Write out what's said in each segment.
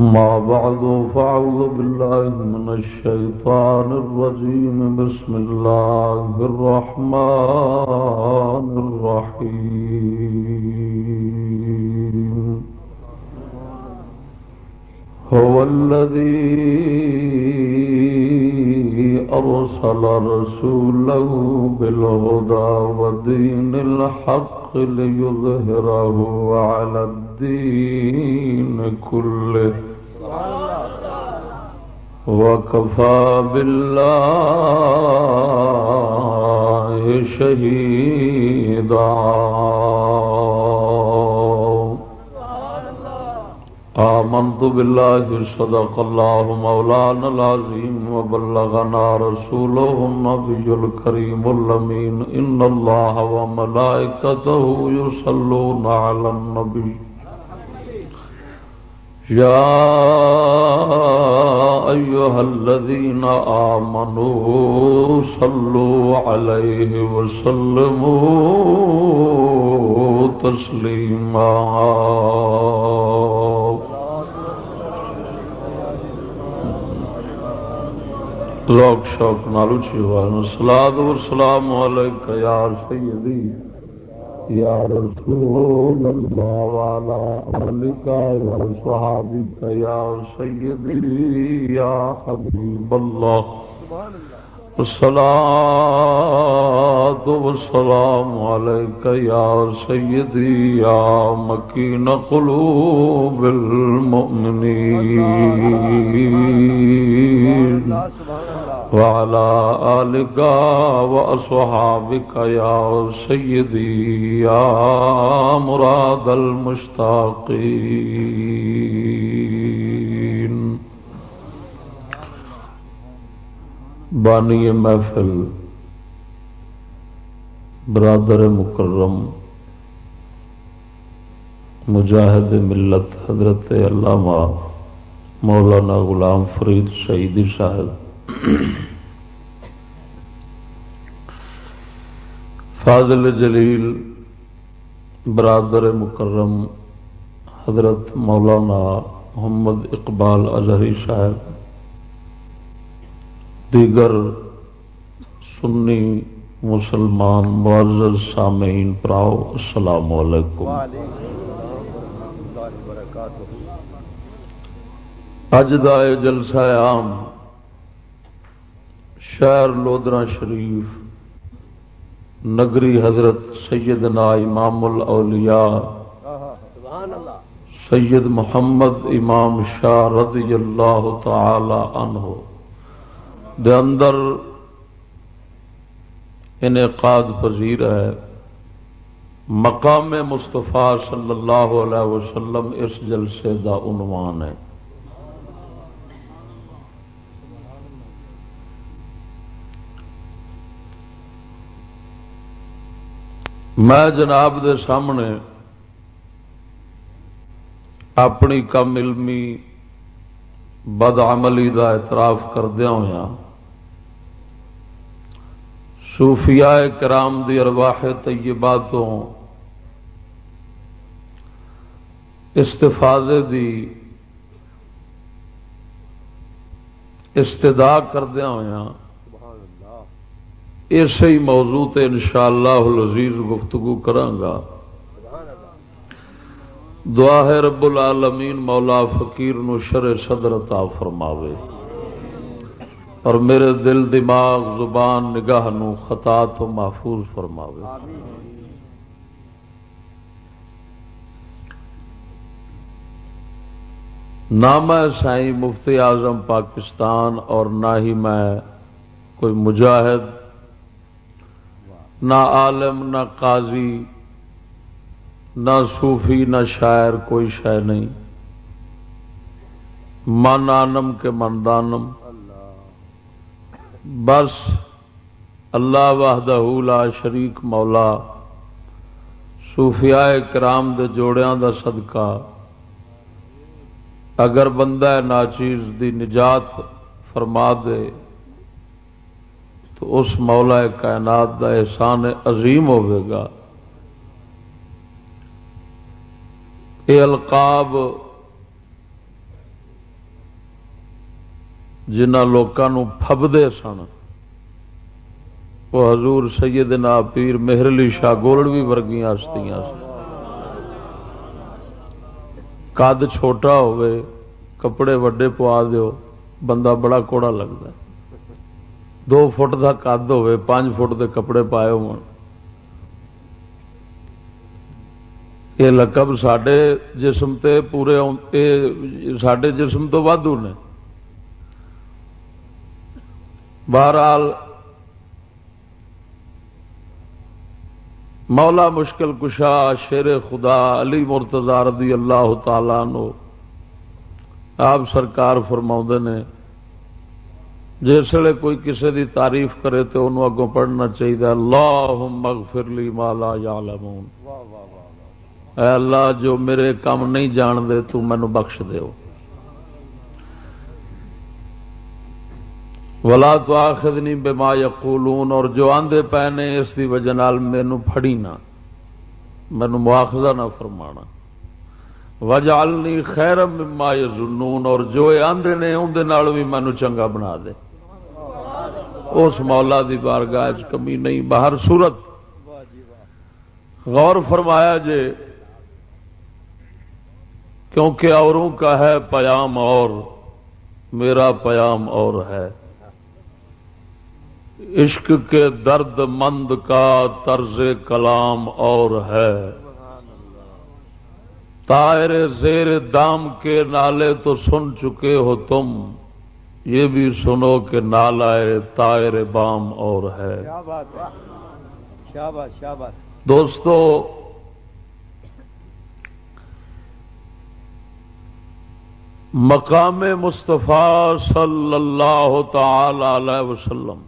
أما بعد، فأعوذ بالله من الشيطان الرجيم. بسم الله الرحمن الرحيم. هو الذي أرسل رسوله بالهدى ودين الحق ليظهره على الدين الدين كله وكفى بالله شهيدا. آمنت بالله، صدق الله مولانا العظيم، وبلغنا رسوله النبي الكريم اللمين إن الله وملائكته يصلون على النبي. يا أيها الذين آمنوا صلوا عليه وسلموا تسليما. ذوق شوق نالو چیوان سلاد و سلام علیکہ یا سیدی. يا رسول اللہ والا علیکہ و صحابکہ یا سیدی یا حبیب الصلاة والسلام عليك يا سيدي، يا مكين قلوب المؤمنين. وعلى آلك وأصحابك يا سيدي، يا مراد المشتاقين. بانی محفل، برادر مکرم، مجاہد ملت حضرت علامہ مولانا غلام فرید شہیدی صاحب فاضل جلیل، برادر مکرم، حضرت مولانا محمد اقبال اظہری صاحب دیگر سنی مسلمان معزز سامعین پراؤ، السلام علیکم۔ اج دا جلسہ عام شہر لودرا شریف، نگری حضرت سیدنا امام الاولیاء، سید محمد امام شاہ رضی اللہ تعالی عنہ۔ دے اندر انعقاد پذیر ہے۔ مقام مستفا صلی اللہ علیہ وسلم اس جلسے دا عنوان ہے۔ میں جناب دے سامنے اپنی کم علمی بد عملی دا اعتراف کردیا ہوا صوفیاء کرام دی ارواح طیباتوں استفاظے دی استدا کردیا ہوا اسی موضوع تے انشاءاللہ العزیز گفتگو کرانگا دعا ہے رب العالمین مولا فقیر نو شر صدر عطا فرماوے۔ اور میرے دل دماغ زبان نگاہ نو خطا تو محفوظ فرماوے۔ نہ میں سائی مفتی اعظم پاکستان اور نہ ہی میں کوئی مجاہد، نہ عالم، نہ قاضی، نہ صوفی، نہ شاعر، کوئی شہ نہیں۔ من آنم کے مندانم بس اللہ وحدہ لا شریک مولا، صوفیاء کرام دے جوڑیاں دا صدقہ۔ اگر بندہ ناچیز دی نجات فرما دے، تو اس مولا کائنات دا احسان عظیم ہوئے گا۔ یہ القاب جنہ لوگوں فبدے سن۔ وہ حضور سیدنا پیر مہرلی شاہ گولڑوی ورگیاں ہستیاں قد چھوٹا ہوئے، کپڑے وڈے پوا دیو، بندہ بڑا کوڑا لگتا دو فٹ کا کد ہوے پانچ فٹ کے کپڑے پائے ہو یہ لقب سڈے جسم تے پورے سڈے جسم تو ودو نے۔ بہرحال، مولا مشکل کشا شیر خدا علی مرتضی رضی اللہ تعالی نو آپ سرکار فرما نے جسے کوئی کسی دی تعریف کرے تو انہوں اگوں پڑھنا چاہیے اللہ مغفر لی مالا یا اے اللہ، جو میرے کام نہیں جان دے تو مینو بخش دیو۔ ولا تو آخد نہیں بے ما یقولون اور جو آندے پے نے اس دی وجہ مینو پھڑی نہ، مینو مواخذہ نہ فرمانا۔ وجالنی خیر مما یظنون اور جو آندے نے اندر بھی مینو چنگا بنا دے۔ اس مولا دی بارگاہ کمی نہیں باہر صورت غور فرمایا جے، کیونکہ اوروں کا ہے پیام اور، میرا پیام اور ہے۔ عشق کے درد مند کا طرز کلام اور ہے۔ تائر زیر دام کے نالے تو سن چکے ہو تم یہ بھی سنو کہ نالا تائر بام اور ہے۔ دوستو مقام مصطفیٰ صلی اللہ تعالی علیہ وسلم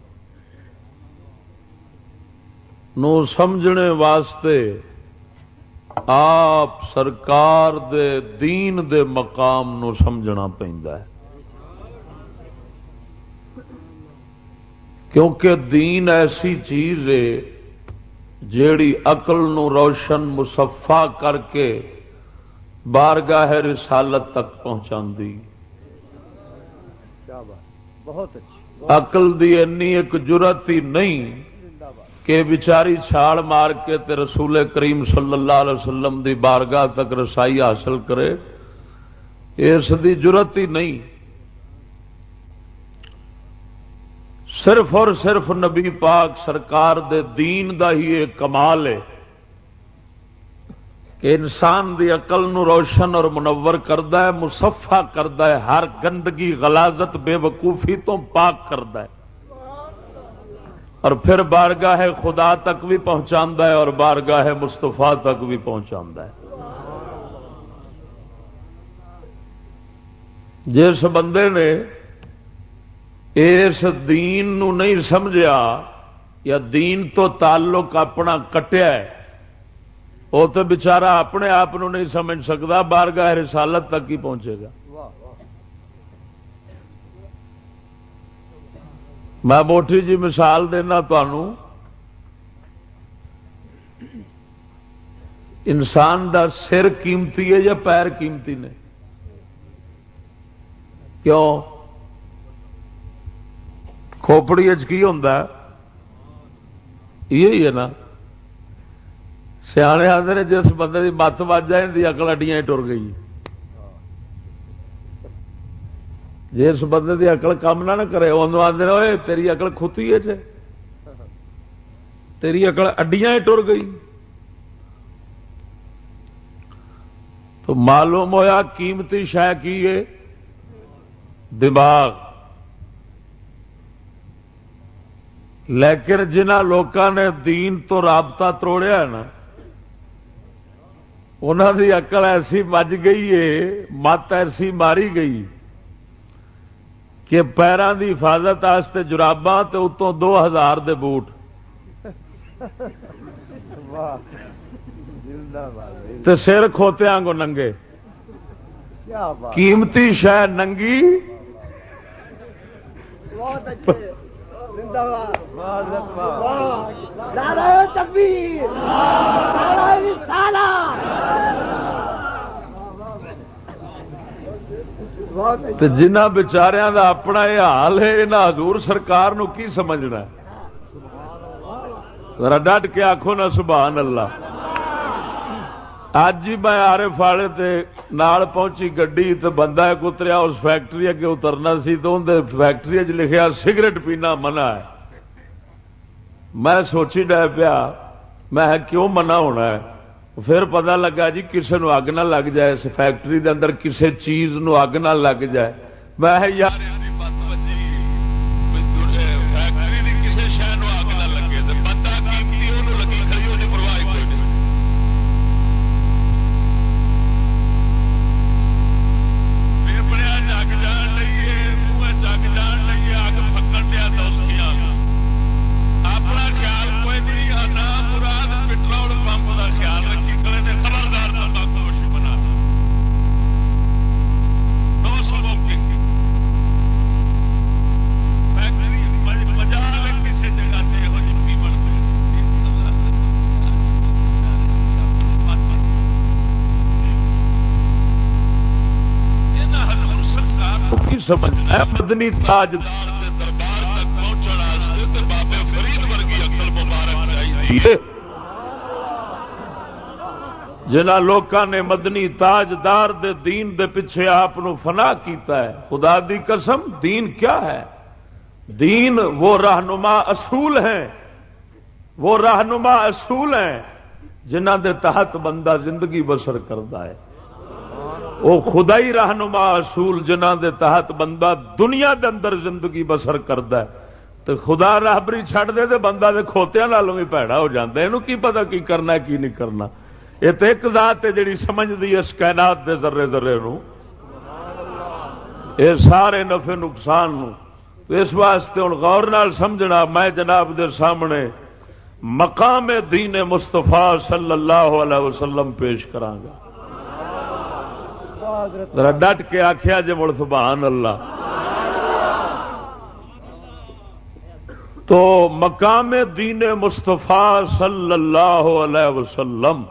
نو سمجھنے واسطے آپ سرکار دے دین دے مقام نو سمجھنا ہے۔ کیونکہ دین ایسی چیز ہے جیڑی اقل نو روشن مسفا کر کے بارگاہ رسالت تک پہنچا بہت اقل دی اینی ایک جرت ہی نہیں کہ بچاری چھاڑ مار کے تے رسول کریم صلی اللہ علیہ وسلم دی بارگاہ تک رسائی حاصل کرے، اس دی ضرورت ہی نہیں۔ صرف اور صرف نبی پاک سرکار دے دین دا ہی ایک کمال ہے کہ انسان دی عقل نو روشن اور منور کرتا ہے مسفا کرتا ہے، ہر گندگی، غلازت، بے وقوفی تو پاک کرتا ہے۔ اور پھر بارگاہ خدا تک بھی پہنچا ہے اور بارگاہ مستفا تک بھی پہنچا ہے۔ جس بندے نے اس دین نو نہیں سمجھا یا دین تو تعلق اپنا کٹیا ہے، وہ تو بچارا اپنے آپ نہیں سمجھ سکتا، بارگاہ رسالت تک ہی پہنچے گا۔ میں موٹی جی مثال دینا تنوع انسان دا سر قیمتی ہے یا پیر قیمتی نے کیوں کھوپڑی کی ہوں یہ ہے نا سیانے آتے جس بندے کی مت بج جائے اکل اڈیاں ٹر گئی جی اس بندے کی اقل کام نہ کرے آدھے ہوئے تیری اقل کھوتی ہے جی تیری اقل اڈیاں ٹر گئی۔ تو معلوم ہویا قیمتی شہ کی ہے؟ دماغ۔ لیکن جنہ لوگوں نے دین تو رابطہ توڑیا نا انہوں کی اقل ایسی مج گئی ہے، مت ایسی ماری گئی۔ کہ پیروں کی حفاظت جراباں اتوں دو ہزار دے بوٹ تے سر کھوتیا کو ننگے قیمتی شہ ننگی جنہ بچاریا کا اپنا یہ حال ہے یہاں ہزور سرکار نو کی سمجھنا ڈٹ کے آخو نا، سبحان اللہ۔ اج ہی میں آرے فاڑے تے نال پہنچی گڈی تے بندہ ایک اتریا، اس فیکٹری اگے اترنا سی تو اندر فیکٹری لکھیا، سگریٹ پینا منع ہے۔ میں سوچی ڈہ پیا، میں کیوں منع ہونا ہے؟ پھر پتا لگا جی کسی نو اگ نہ لگ جائے، اس فیکٹری دے اندر کسی چیز نو اگ نہ لگ جائے۔ میں یار مدنی تاج جنا لوکاں نے مدنی تاجدار دے دین دے پیچھے آپ فنا کیتا ہے، خدا دی قسم، دین کیا ہے؟ دین وہ رہنما اصول ہیں، وہ رہنما اصول ہیں جنہ دے تحت بندہ زندگی بسر کرتا ہے۔ وہ خدائی رہنما اصول جنہ دے تحت بندہ دنیا دے اندر زندگی بسر کرتا ہے۔ تو خدا راہبری چھڈ دے تو بندہ دے کھوتیا نالوں بھی پیڑا ہو جاتا ہے۔ کی پتا کی کرنا کی نہیں کرنا۔ یہ تو ایک ذات ہے جی سمجھتی اس کائنات دے ذرے ذرے نو۔ یہ سارے نفے نقصان نو۔ اس واسطے ہوں غور نال سمجھنا میں جناب دے سامنے مقام دین مستفا صلی اللہ علیہ وسلم پیش کرانگا ذرا ڈٹ کے آخیا جی مڑ سبحان اللہ۔ تو مقام دین مستفا صلی اللہ علیہ وسلم،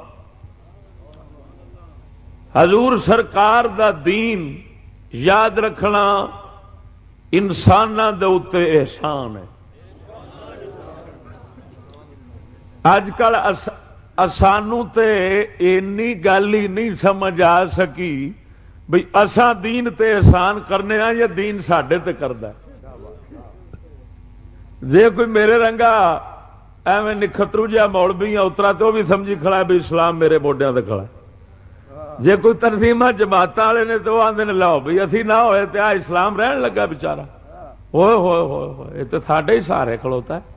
حضور سرکار دا دین یاد رکھنا انسان دے احسان ہے۔ اج کل سانو تے اینی گل ہی نہیں سمجھ آ سکی۔ بھئی اساں دین تے احسان کرنے ہاں یا دین سڈے تے کرد جے کوئی میرے رنگا ایویں نکھترو جہا موڑ بھی اترا تو بھی سمجھی کھڑا ہے بھی اسلام میرے موڈیا تے کھڑا جے کوئی تنظیم جماعت والے نے تو آدھے لاؤ بھائی اسی نہ ہوئے تو آ اسلام رہن لگا بچارا۔ ہوئے ہوئے ہوئے ہوئے، یہ تو ساڈے ہی سارے کھلوتا ہے۔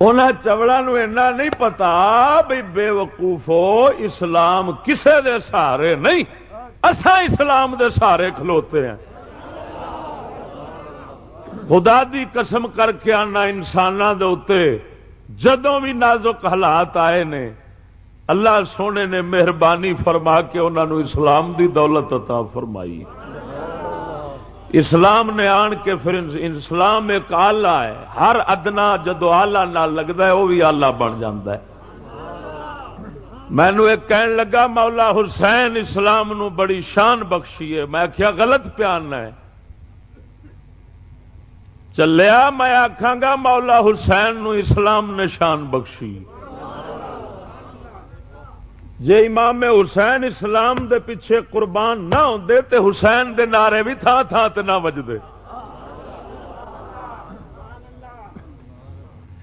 ان چوڑا اینا نہیں پتا بھی بے وقوفو اسلام کسے دے سہارے نہیں۔ اسا اسلام دے سہارے کھلوتے ہیں۔ خدا دی قسم کر کے آنا انسان جدوں بھی نازک حالات آئے نے، اللہ سونے نے مہربانی فرما کے انہوں اسلام دی دولت عطا فرمائی۔ اسلام نے آن کے پھر اسلام ایک آلہ ہے۔ ہر ادنا جدو آلہ نہ لگتا ہے وہ بھی آلہ بن جاتا ہے۔ مینو ایک کہن لگا، مولا حسین اسلام نو بڑی شان بخشی ہے۔ میں کیا غلط پیان ہے۔ چلیا، میں آخا گا، مولا حسین نو اسلام نے شان بخشی۔ جے امام حسین اسلام دے پیچھے قربان نہ ہوتے تے حسین دے نعرے بھی تھا تھا تے نہ وجدے۔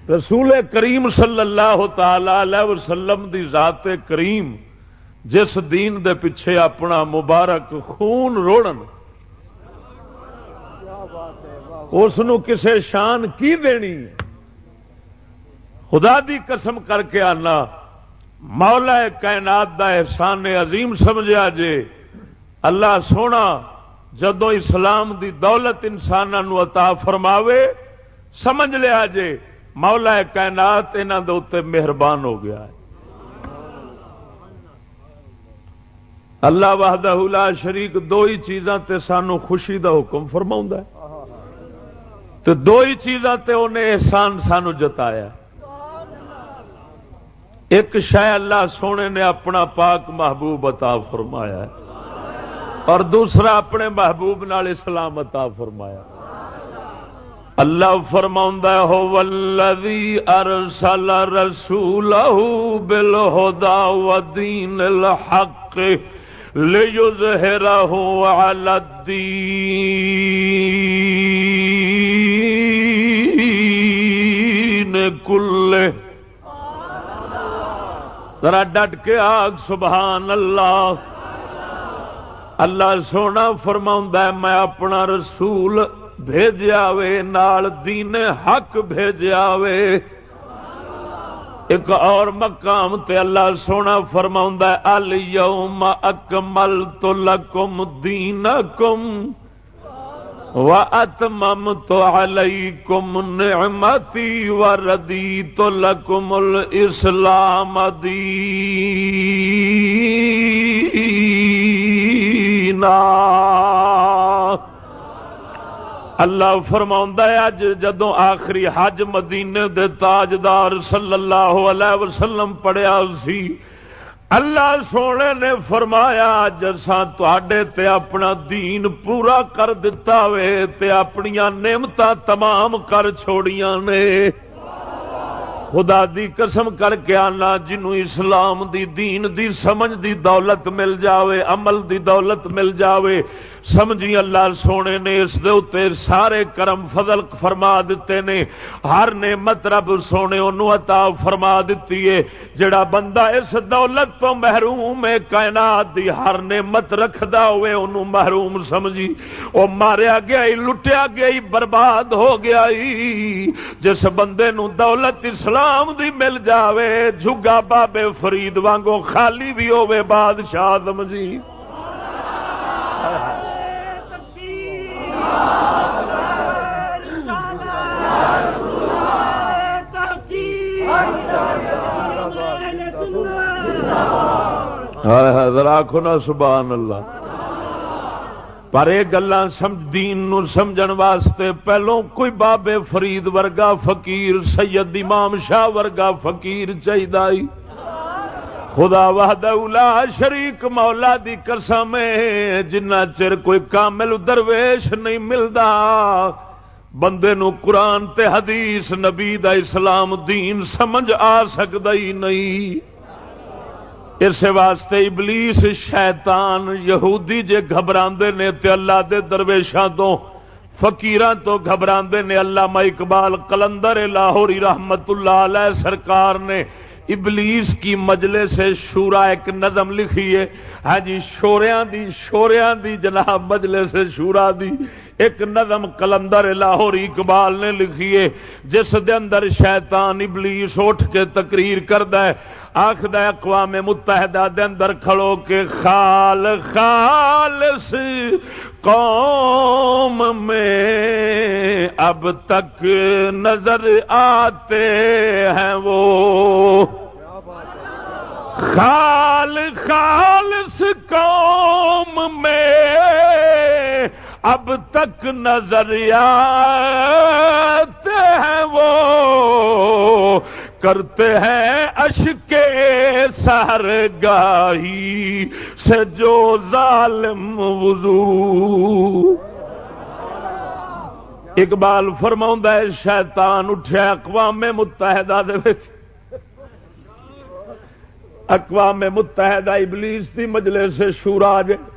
رسول کریم صلی اللہ تعالی وسلم دی ذات کریم جس دین دے پیچھے اپنا مبارک خون روڑن، اس کسے شان کی دینی؟ خدا دی قسم کر کے آنا۔ مولا کائنات دا احسان عظیم سمجھا جے۔ اللہ سونا جدو اسلام دی دولت انسانوں عطا فرماوے، سمجھ لیا جے، مولا کائنات انہوں مہربان ہو گیا ہے۔ اللہ وحدہ لا شریک دو ہی چیزاں تے سانو خوشی دا حکم فرما تو دو ہی چیزاں تے انہیں احسان سانو جتایا۔ ایک شہ اللہ سونے نے اپنا پاک محبوب عطا فرمایا ہے اور دوسرا اپنے محبوب نال اسلام عطا فرمایا اللہ فرما ہو ولدی ارسل رسول بالہدا ودین الحق لیظہرہ علی الدین. ذرا ڈٹ کے آگ، سبحان اللہ۔ اللہ سونا فرما میں اپنا رسول بھیجا وے، نال دین حق بھیجا وے۔ ایک اور مقام تے اللہ سونا فرما الم اکمل تو لکم دین کم اتمم تو علیکم نعمتی و ردی تو لکم الاسلام دینا اللہ فرما اج جدو آخری حج مدینے دے تاجدار صلی اللہ علیہ وسلم پڑیا سی اللہ سونے نے فرمایا جساں تے اپنا دین پورا کر دتا وے تے اپنیا نعمت تمام کر چھوڑیاں نے۔ خدا دی قسم کر کے آنا، جنوں اسلام دی دین دی، سمجھ دی دولت مل جاوے، عمل دی دولت مل جاوے۔ سمجھی اللہ سونے نے، اس دے اتے سارے کرم فضل فرما دیتے نے۔ ہر نے مطلب سونے انہوں عطا فرما دیتی ہے۔ جڑا بندہ اس دولت تو محروم ہے، کائنات دی ہر نے مت رکھدا ہوئے انہوں محروم سمجھی۔ او ماریا گیا ہی لٹیا گیا ہی برباد ہو گیا ہی جس بندے نو دولت اسلام دی مل جاوے، جھگا بابے فرید وانگو خالی بھی ہوئے بادشاہ سمجھی۔ آخو نا سبحان اللہ۔ پر یہ گلا دین سمجھن واسطے پہلو کوئی بابے فرید ورگا فقیر، سید امام شاہ ورگا فقیر چاہیے خدا وحد اولا شریک مولا دی قسم جنہ چر کوئی کامل درویش نہیں ملتا بندے نو قرآن تے حدیث، نبی دا اسلام دین سمجھ آ سکتا ہی نہیں۔ اس واسطے ابلیس شیطان یہودی جے گھبرا نے تے اللہ دے درویشاں تو، فقیران تو گھبرا نے اللہ اقبال کلندر لاہوری رحمت اللہ علیہ سرکار نے ابلیس کی مجلے سے شورا ایک نظم لکھی ہے۔ ہاں جی شوریاں دی شوریاں دی جناب مجلے سے شورا دی ایک نظم کلندر لاہور اقبال نے لکھی ہے، جس دے اندر شیطان ابلیس اٹھ کے تقریر کرد آخد اقوام متحدہ دے اندر کھڑو کے خال خالص قوم میں اب تک نظر آتے ہیں وہ۔ خال خالص قوم میں اب تک نظر آتے ہیں وہ۔ کرتے ہیں اشک سہر گاہی سے جو ظالم وضو۔ اقبال فرما ہے، شیطان اٹھیا اقوام متحدہ دے اقوام متحدہ ابلیس دی مجلے سے شورا جائے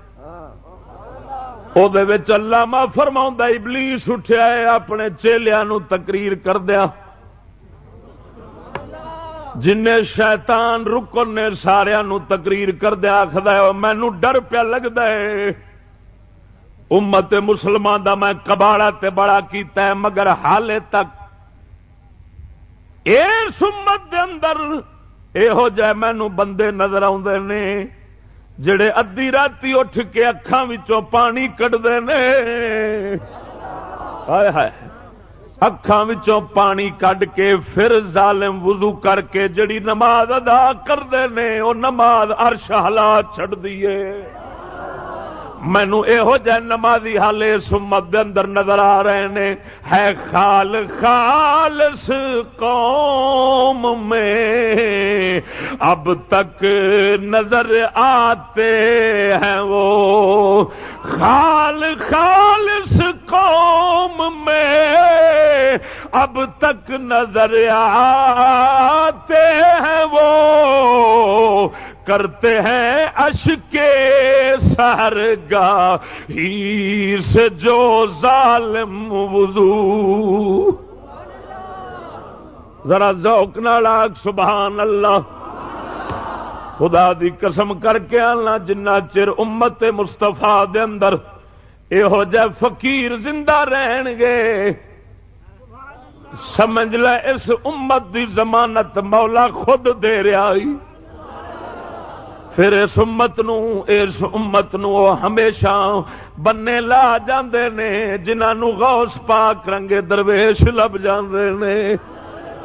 وہ فرما ابلیس اٹھیا ہے، اپنے چیلیا تقریر کر دیا جن شیطان رکن نے سارا تقریر کر دیا آخر مینو ڈر پیا لگتا ہے۔ امت مسلمان دا میں کباڑا تے بڑا کیتا ہے، مگر حالے تک اس امت دے اندر یہو جہ مینو بندے نظر آدھے نے، جڑے ادی رات اٹھ کے اکھان پانی کٹتے اکھان پانی کڈ کے پھر ظالم وضو کر کے جڑی نماز ادا کرتے ہیں وہ نماز ارش حالات چڑ دیے مینو یہو جہ نمازی حال اس امت دے اندر نظر آ رہے ہیں ہے خال خالص قوم میں۔ اب تک نظر آتے ہیں وہ۔ خال خالص قوم میں۔ اب تک نظر آتے ہیں وہ کرتے ہیں اش کے سہر گا ہی سے جو ظالم وضو۔ ذرا ذوق نالاک سبحان اللہ خدا دی قسم کر کے آنا جنہ چر امت مستفا دے اندر۔ یہو جہ فقیر زندہ رہن گے۔ سمجھ لے اس امت دی ضمانت مولا خود دے رہا پھر اس امت نو، اس امت نو ہمیشہ بننے لا جاندے نے جنہوں غوث پاک رنگے درویش لب جاندے نے۔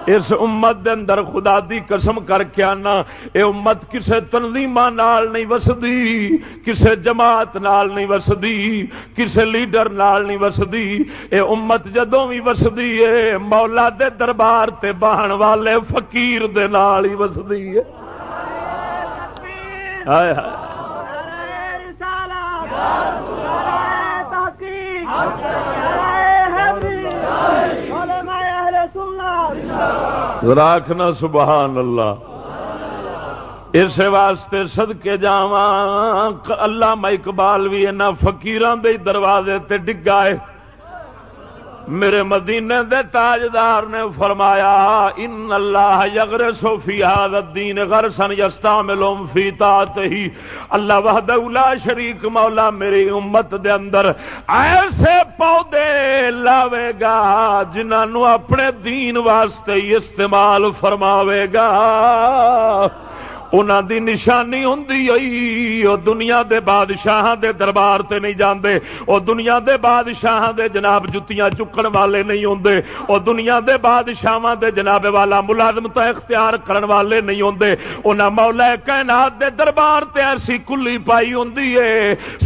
اس امت دے اندر خدا دی قسم کر کے آنا اے امت کسے تنظیم نال نہیں وسدی کسے جماعت نال نہیں وسدی کسے لیڈر نال نہیں وسدی اے امت جدوں بھی وسدی ہے مولا دے دربار تے بہن والے فقیر دے نال ہی وسدی ہے ہائے ہائے رسالہ راکھنا سبحان اللہ۔ اس واسطے سدکے جا اللہ اقبال بھی یہاں فکیران دے دروازے تے ڈگائے میرے مدینے دے تاجدار نے فرمایا، ان اللہ یگر سوفی الدین غرسن یستعملهم فی ہی اللہ وحدہ لا شریک مولا میری امت دے اندر ایسے پودے لاوے گا جنہوں اپنے دین واسطے استعمال فرماوے گا۔ انہوں دی نشانی ہوں وہ دنیا دے بادشاہ دے دربار تے نہیں جاندے۔ وہ دنیا دے بادشاہ دے جناب جتیاں چکن والے نہیں ہوں وہ دنیا دے بادشاہ دے جناب والا ملازمت اختیار کرن والے نہیں ہوں انہاں مولا کائنات دے دربار تے ایسی کلی پائی ہوں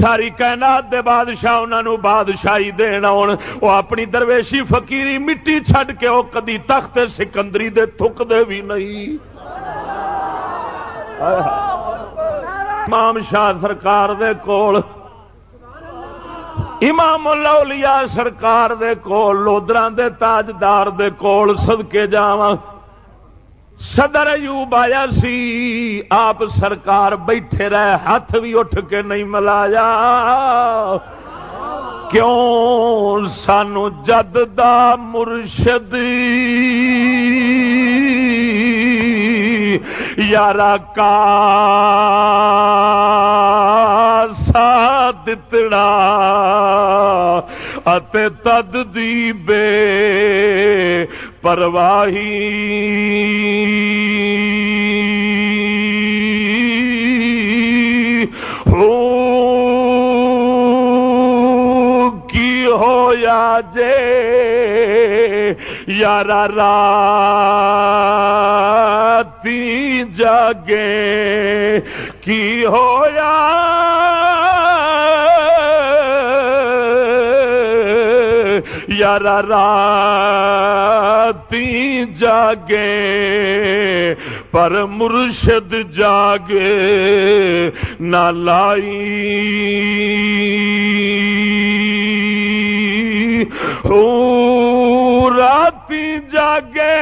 ساری کائنات دے بادشاہ انہوں بادشاہی دینا وہ اپنی درویشی فقیری مٹی چھڈ کے وہ کدی تخت سکندری دے تھک دے بھی نہیں۔ امام شاہ سرکار دے کول، امام الاولیاء سرکار دے کول لودرا دے تاجدار دے کول صدقے جاواں۔ صدر ایوب آیا سی، آپ سرکار بیٹھے رہے، ہاتھ بھی اٹھ کے نہیں ملایا۔ کیوں؟ سانو جد دا مرشد یار کا دتڑا تد دی بے پرواہی ہویا جے یار راتی جاگے۔ کی ہویا؟ یار راتی جاگے۔ پر مرشد جاگے نہ لائی۔ راتی جاگے۔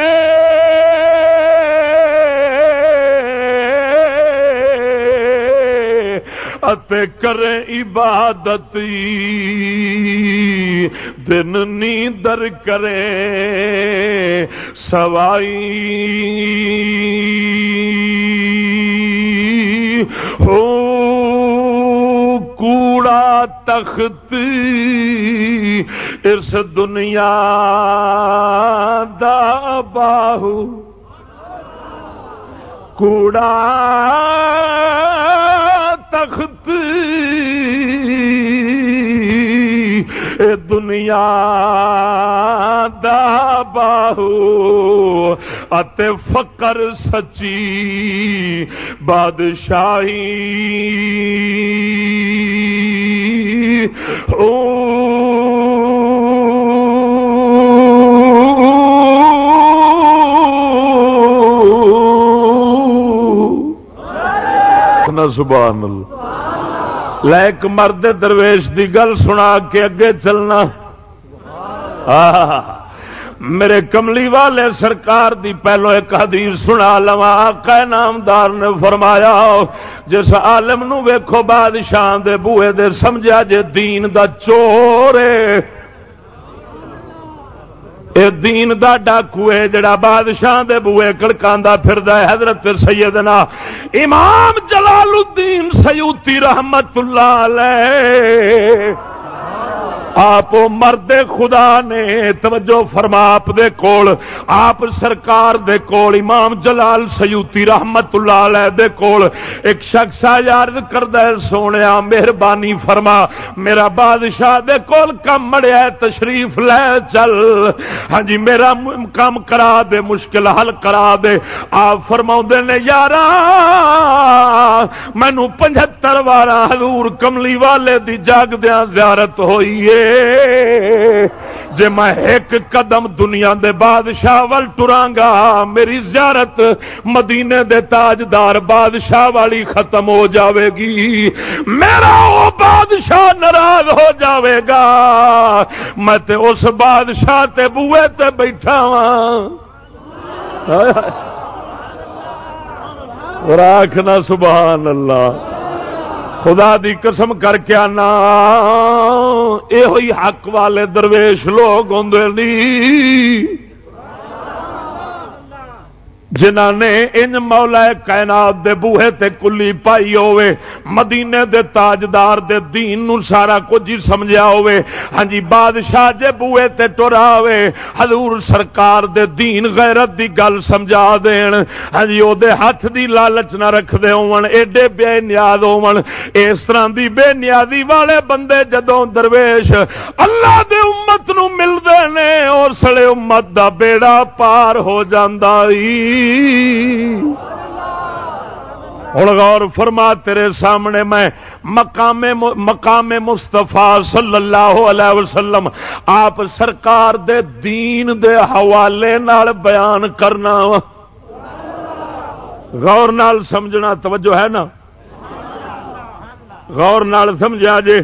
کرے عبادت دن نیندر کرے سوائی۔ ہو کوڑا تخت اس دنیا دا باہو۔ کوڑا تخت دنیا دا باہو۔ اتے فقر سچی بادشاہی۔ سبحان اللہ. لائک مرد درویش دی گل سنا کے اگے چلنا. میرے کملی والے سرکار دی پہلو ایک حدیث سنا لوا آقا نامدار نے فرمایا، جس عالم نو ویکھو بادشاہ دے بوئے دے، سمجھا جے دین دا چور اے دین دا ڈاکو ہے، جڑا بادشاہ دے بوئے کڑکاندا پھردا ہے، حضرت سیدنا امام جلال الدین سیوطی رحمت اللہ علیہ۔ آپ مرد خدا نے توجہ فرما آپ دے کول، آپ سرکار دے کول، امام جلال سیوتی رحمت اللہ علیہ دے کول۔ ایک شخص یاد کردہ سونے مہربانی فرما۔ میرا بادشاہ دے کول کم مڑیا تشریف لے چل۔ ہاں جی میرا کام کرا دے، مشکل حل کرا دے۔ آپ فرما نے یار مینو پچہتر بارہ حضور کملی والے دی جاگ دیا زیارت ہوئی ہے۔ جے میں ایک قدم دنیا دے بادشاہ ول ٹرانگا، میری زیارت مدینے دے تاجدار بادشاہ والی ختم ہو جاوے گی۔ میرا وہ بادشاہ ناراض ہو جاوے گا۔ میں تے اس بادشاہ تے بوئے تے بیٹھا ہاں۔ راکھنا سبحان اللہ۔ خدا دی قسم کر کے آنا. یہ حق والے درویش لوگ ہوں جنہ نے ان مولا کائنات دے بوہے تے کلی پائی ہوئے مدینے دے تاجدار دے دین نو سارا کچھ ہی سمجھا ہوئے ہاں جی بادشاہ جے بوہے تے ٹرا ہوئے حضور سرکار دے دین غیرت دی گل سمجھا دین۔ ہاں جی او دے ہاتھ دی لالچ نہ رکھ دے ہون، ایڈے بے نیاز ہون۔ اس طرح دی بے نیازی والے بندے جدوں درویش اللہ دے امت نو مل دے نے اور سڑے امت دا بیڑا پار ہو جاندا ای۔ ہوں غور فرما، تیرے سامنے میں مقام مقام مستفا صلی اللہ علیہ وسلم، آپ سرکار دے دین دے حوالے نال بیان کرنا غور نال سمجھنا توجہ ہے نا؟ غور نال سمجھا جے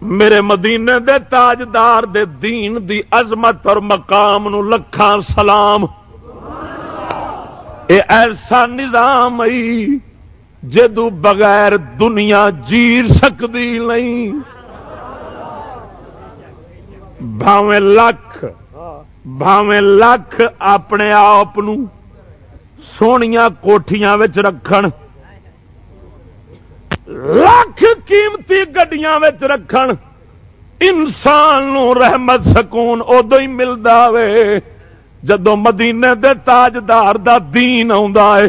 میرے مدینے دے تاجدار دے دین دی عظمت اور مقام نو لکھان سلام۔ اے ایسا نظام جدو بغیر دنیا جیر سکتی نہیں۔ بھاویں لکھ بھاویں لکھ اپنے آپ سونیا کوٹیاں رکھن۔ لاکھ قیمتی گڈیاں رکھن۔ انسان نو رحمت سکون ادو ہی ملتا وے۔ جدو مدینے دے تاجدار دا دین ہے۔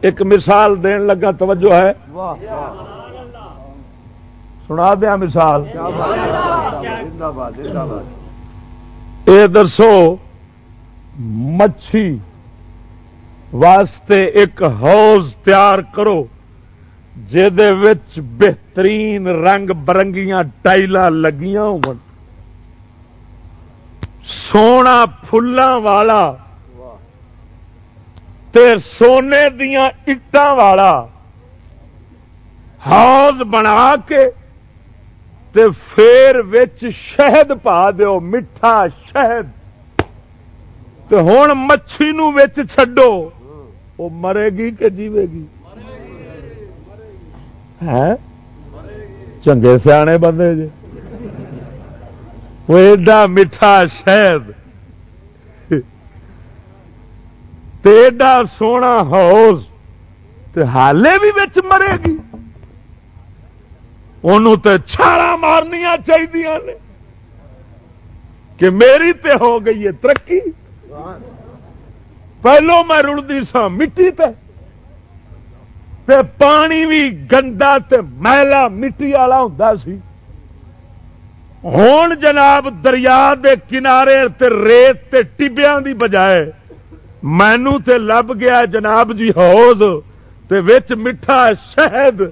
ایک مثال دین لگا توجہ ہے۔ سنا دیا مثال۔ اے درسو مچھی۔ واسطے ایک حوض تیار کرو بہترین رنگ برنگیاں ٹائل لگیاں ہو سونا فلاں والا تے سونے دیا اٹان والا حوض بنا کے تے پھر شہد پا دیو، میٹھا شہد۔ ہوں مچھی نو چھڈو۔ وہ مرے گی کہ جیوے گی؟ چنگے سیانے بندے جی وہ ایڈا میٹھا شہد۔ ایڈا سونا ہاؤس حالے بھی بچ مرے گی۔ انہوں تے چھاڑا مارنیا چاہیے کہ میری تے ہو گئی ہے ترقی۔ پہلو میں رڑتی سا مٹی تے۔ تے پانی بھی گندا تے میلا مٹی والا ہوں سی۔ ہوں جناب دریا دے کنارے تے ریت تے دی بجائے مینو تے لب گیا جناب جی ہوز تے وچ میٹھا شہد۔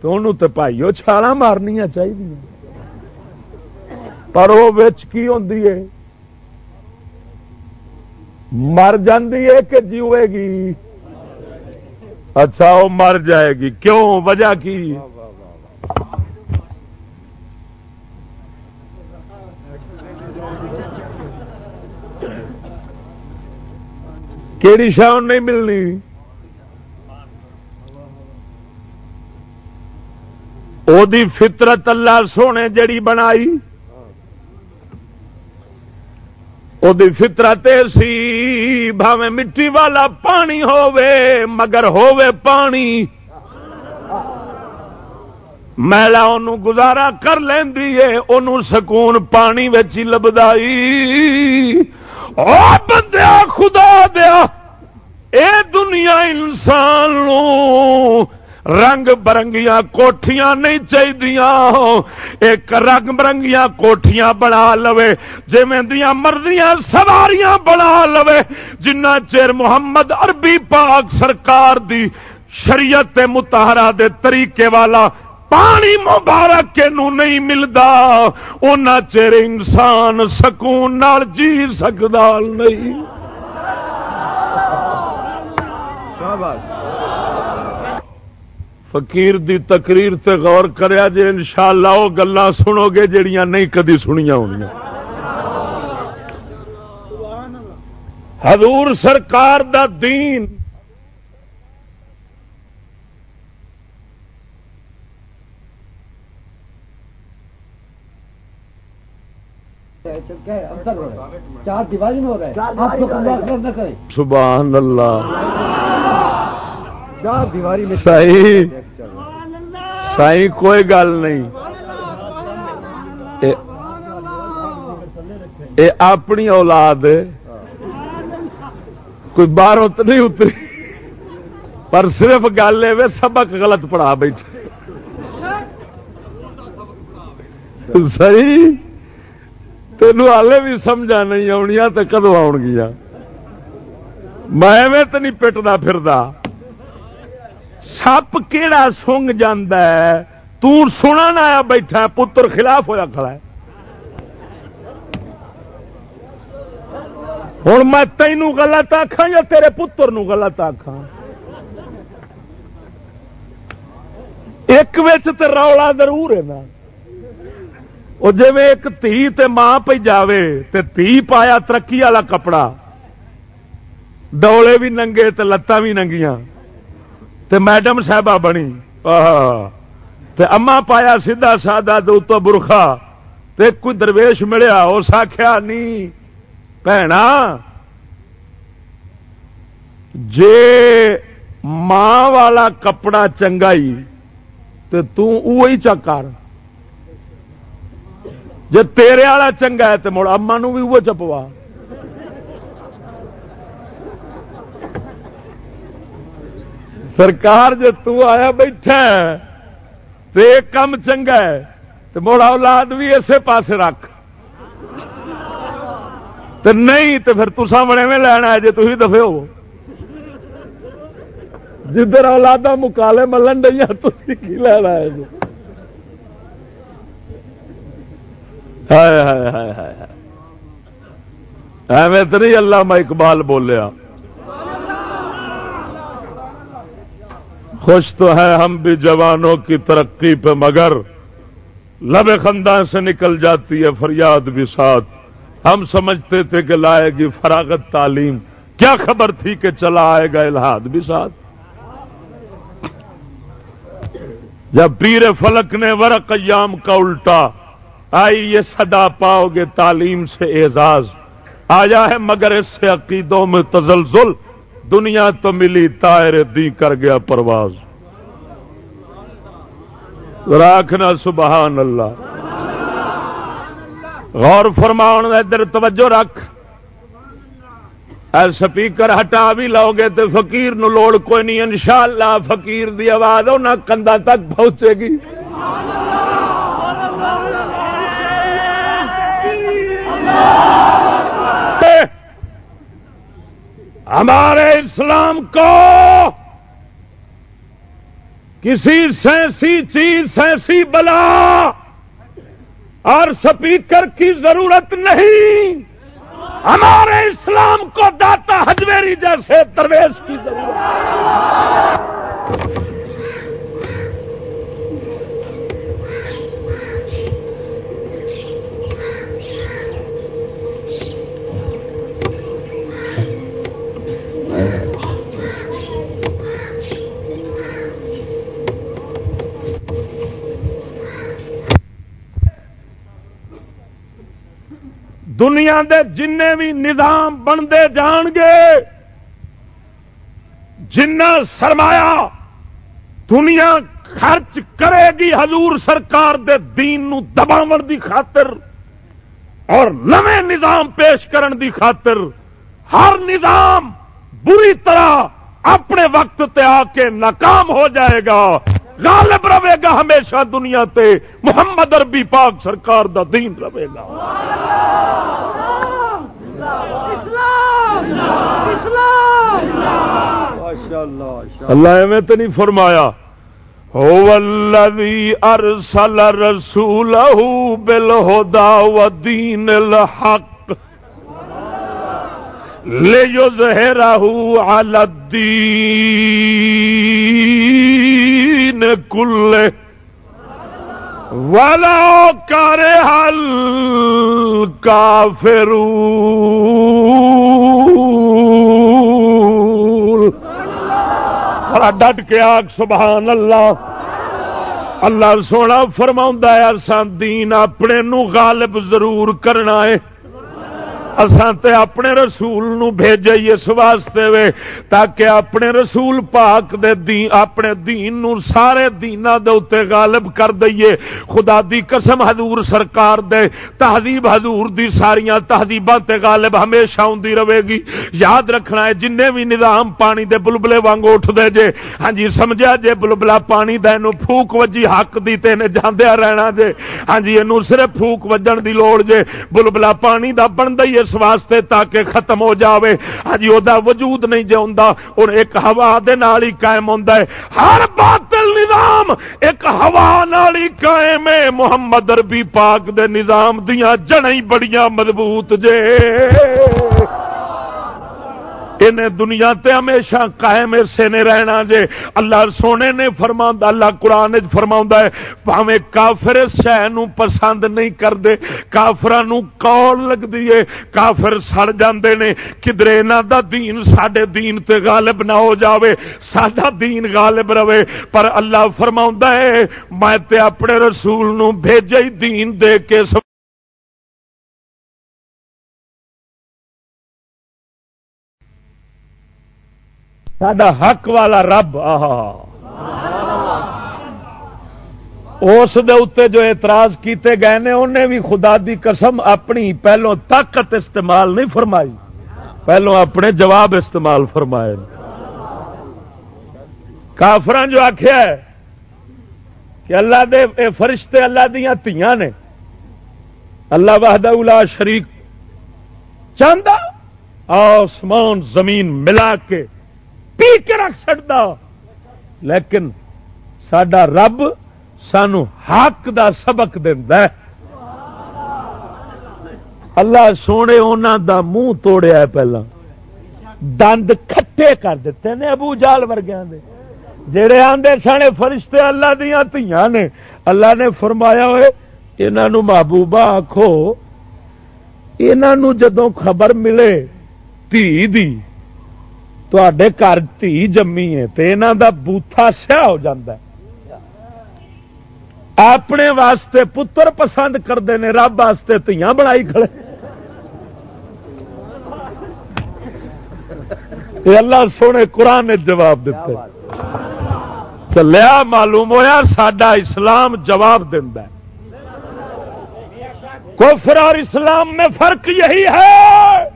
تو انہوں تے پائیو چھالا مارنیا چاہیے پر وہ کی ہوتی ہے؟ مر جاندی ہے کہ جیوے گی؟ اچھا وہ مر جائے گی۔ کیوں؟ وجہ کی؟ کہڑی شاہ نہیں ملنی؟ او دی فطرت اللہ سونے جڑی بنائی۔ او دی فطرت سی بھاوے مٹی والا پانی ہووے مگر ہووے پانی میلا ان گزارا کر لینی ہے ان سکون پانی لبدائی بندیا خدا دیا اے دنیا انسان رنگ برنگیاں کوٹیاں نہیں چاہیے ایک رنگ برنگیاں کوٹیاں بنا لو جی مردیاں سواریاں بنا لو جنہ چیر محمد عربی پاک سرکار دی شریعت متحرہ دے طریقے والا پانی مبارک کے نو نہیں ملتا ان چیر انسان سکون نال جی سکتا نہیں۔ فقیر دی تقریر تے غور کریا جے انشاءاللہ وہ گلا سنو گے جڑیاں نہیں کدی سنیا ہونی حضور سرکار دا دین۔ سبحان اللہ۔ چار دیواری میں صحیح۔ صحیح، کوئی گل نہیں۔ اے اپنی اولاد کوئی باہروں تو نہیں اتری۔ پر صرف گل ہے سبق غلط پڑھا بیٹھے صحیح۔ تینوں ہالے بھی سمجھا نہیں آنی تو کدو آن گیا میں تو نہیں پٹنا پھر سپ کہڑا سنگ سنا آیا بیٹھا پتر خلاف ہوا کھڑا ہے۔ ہوں میں تینوں گلت آخا یا تیرے پتر نو گلت آخا ایک رولا ضرور ہے نا۔ وہ جی ایک تھی تے ماں پہ جاوے، تے تھی پایا ترقی والا کپڑا۔ ڈولے بھی ننگے تے لتاں بھی ننگیاں۔ تے میڈم صاحبہ بنی۔ تے اما پایا سیدھا سادہ تو اتو برخا۔ تے کوئی درویش ملیا، اس آخیا نہیں بھنا جے ماں والا کپڑا چنگائی، تے تو وہی چکر جی تیرے والا چنگا ہے تو مڑ اما نو بھی وہ چپوا۔ سرکار جی تیا بیٹھا تو ایک کم چنگا ہے، تو مڑ اولاد بھی اسی پاس رکھ۔ تو نہیں، تو پھر تسا بڑے میں لینا ہے جی تھی دفے ہو جدھر اولادا مکالے ملن ڈیا تھی کی لینا ہے۔ جی ایویں تو نہیں اللہ میں اقبال بولیا۔ خوش تو ہے ہم بھی جوانوں کی ترقی پہ، مگر لب خندان سے نکل جاتی ہے فریاد بھی ساتھ۔ ہم سمجھتے تھے کہ لائے گی فراغت تعلیم۔ کیا خبر تھی کہ چلا آئے گا الہاد بھی ساتھ؟ جب پیر فلک نے ورق ایام کا الٹا، آئی یہ صدا پاؤ گے تعلیم سے اعزاز۔ آیا ہے مگر اس سے عقیدوں میں تزلزل۔ دنیا تو ملی تائر دی کر گیا پرواز۔ راکھنا سبحان اللہ۔ غور فرماؤ ادھر توجہ رکھ۔ اے سپیکر، ہٹا بھی لو گے تو فقیر نو لوڑ کوئی نہیں، انشاءاللہ فقیر دی آواز انہیں کندا تک پہنچے گی۔ ہمارے اسلام کو کسی سینسی چیز، سینسی بلا اور سپیکر کی ضرورت نہیں۔ ہمارے اسلام کو داتا ہجویری جیسے درویش کی ضرورت۔ دنیا دے جن بھی نظام بنتے جان گے۔ جنا سرمایا دنیا خرچ کرے گی حضور سرکار دے دین نو دباو دی خاطر اور نئے نظام پیش کرن دی خاطر ہر نظام بری طرح اپنے وقت تے آ کے ناکام ہو جائے گا۔ غالب رہے گا ہمیشہ دنیا تے۔ محمد اربی پاک سرکار دا دین رہے گا۔ اللہ ایویں تو نہیں فرمایا۔ ارسل رسول بل ہودا و دین الحق لے جو زہراہو الدین کل والا کارے حل کافرو بڑا ڈٹ کے آگ، سبحان اللہ۔ اللہ سونا فرما ہے دین اپنے نو غالب ضرور کرنا ہے۔ اسان تے اپنے رسول نو بھیجے اس واسطے وے، تاکہ اپنے رسول پاک دے دین، اپنے دین نو سارے دینا دے اتے غالب کر دئیے۔ خدا دی قسم حضور سرکار دے، تہذیب حضور دی ساریاں تہذیباں تے غالب ہمیشہ ہوندی رہے گی۔ یاد رکھنا ہے جن بھی نظام پانی دے بلبلے وانگ اٹھ دے جے ہاں جی سمجھا جے بلبلا پانی دے نو پھوک وجی حق دی تے نے جاندیا رہنا جے۔ ہاں جی اینو صرف پھوک وجن دی لوڑ جے بلبلا پانی دا بن دئیے اس واسطے تاکہ ختم ہو جاوے۔ ہاں جی وہ وجود نہیں جو اور ایک ہوا دے نال ہی قائم ہوتا ہے۔ ہر باطل نظام ایک ہوا نال ہی قائم ہے۔ محمد اربی پاک دے نظام دیاں جڑیں بڑیاں مضبوط جے۔ انہیں دنیا تے ہمیشہ قائم اسے نے رہنا جے۔ اللہ سونے نے فرما اللہ قرآن فرما ہے پاوے کافر شہ پسند نہیں کرتے کافران کون لگتی ہے؟ کافر سڑ جاندے نے۔ کدھر یہاں دا دین سڈے دین تے غالب نہ ہو جاوے سڈا دین غالب رہے۔ پر اللہ فرما ہے، میں تے اپنے رسول نو بھیجے دین دے کے سڈا حق والا رب اس جو اعتراض کیتے گئے نے انہیں بھی خدا دی قسم اپنی پہلو طاقت استعمال نہیں فرمائی، پہلو اپنے جواب استعمال فرمائے۔ کافران جو آخیا ہے کہ اللہ دے، اے فرشتے اللہ دیا تیاں نے، اللہ وحدہ الا شریک چاہتا آسمان زمین ملا کے پی کے رکھ سکتا۔ لیکن سڈا رب سانو حق دا سبق ہے۔ اللہ سونے انہوں دا منہ توڑیا پہلا۔ دند کھٹے کر دیتے نے ابو جال ورگیا جڑے آدھے سنے فرشتے اللہ دیا تیاں نے۔ اللہ نے فرمایا ہوئے انہوں محبوبہ آخو یہ جدو خبر ملے، تھی دی۔ گھر تھی جمی ہے تو یہاں کا بوتھا سیا ہو جاتا ہے اپنے واسطے پتر پسند کرتے ہیں رب واسطے تیاں بنائی کھڑے اللہ سونے قرآن نے جواب دیتے چلیا معلوم ہوا سڈا اسلام جواب دینا کفر اور اسلام میں فرق یہی ہے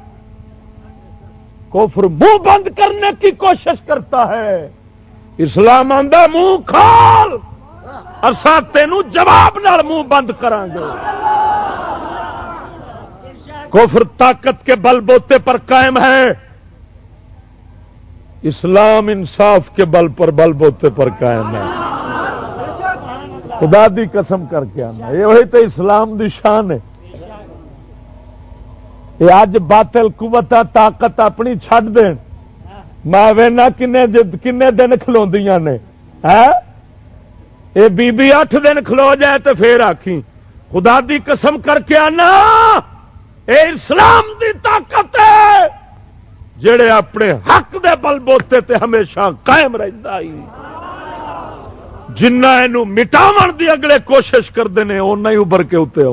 کفر منہ بند کرنے کی کوشش کرتا ہے۔ اسلام آدھا منہ کھال۔ اصا تین جواب نال منہ بند کریں گے کفر طاقت کے بل بوتے پر قائم ہے۔ اسلام انصاف کے بل پر بل بوتے پر قائم ہے۔ خدا دی قسم کر کے آنا۔ یہ تو اسلام دی شان ہے۔ یہ اج باطل قوت طاقت اپنی چھڈ دین۔ میں وینا کنے کنے دن کھلو نے۔ ہاں؟ یہ بی بی اٹھ دن کھلو جائے تو پھر آخی خدا دی قسم کر کے آنا۔ اے اسلام دی طاقت ہے۔ جڑے اپنے حق دے بل بوتے تے ہمیشہ قائم رہتا جنہ یہ مٹاو دی اگلے کوشش کرتے ہیں اُنہ ہی ابر کے اتنے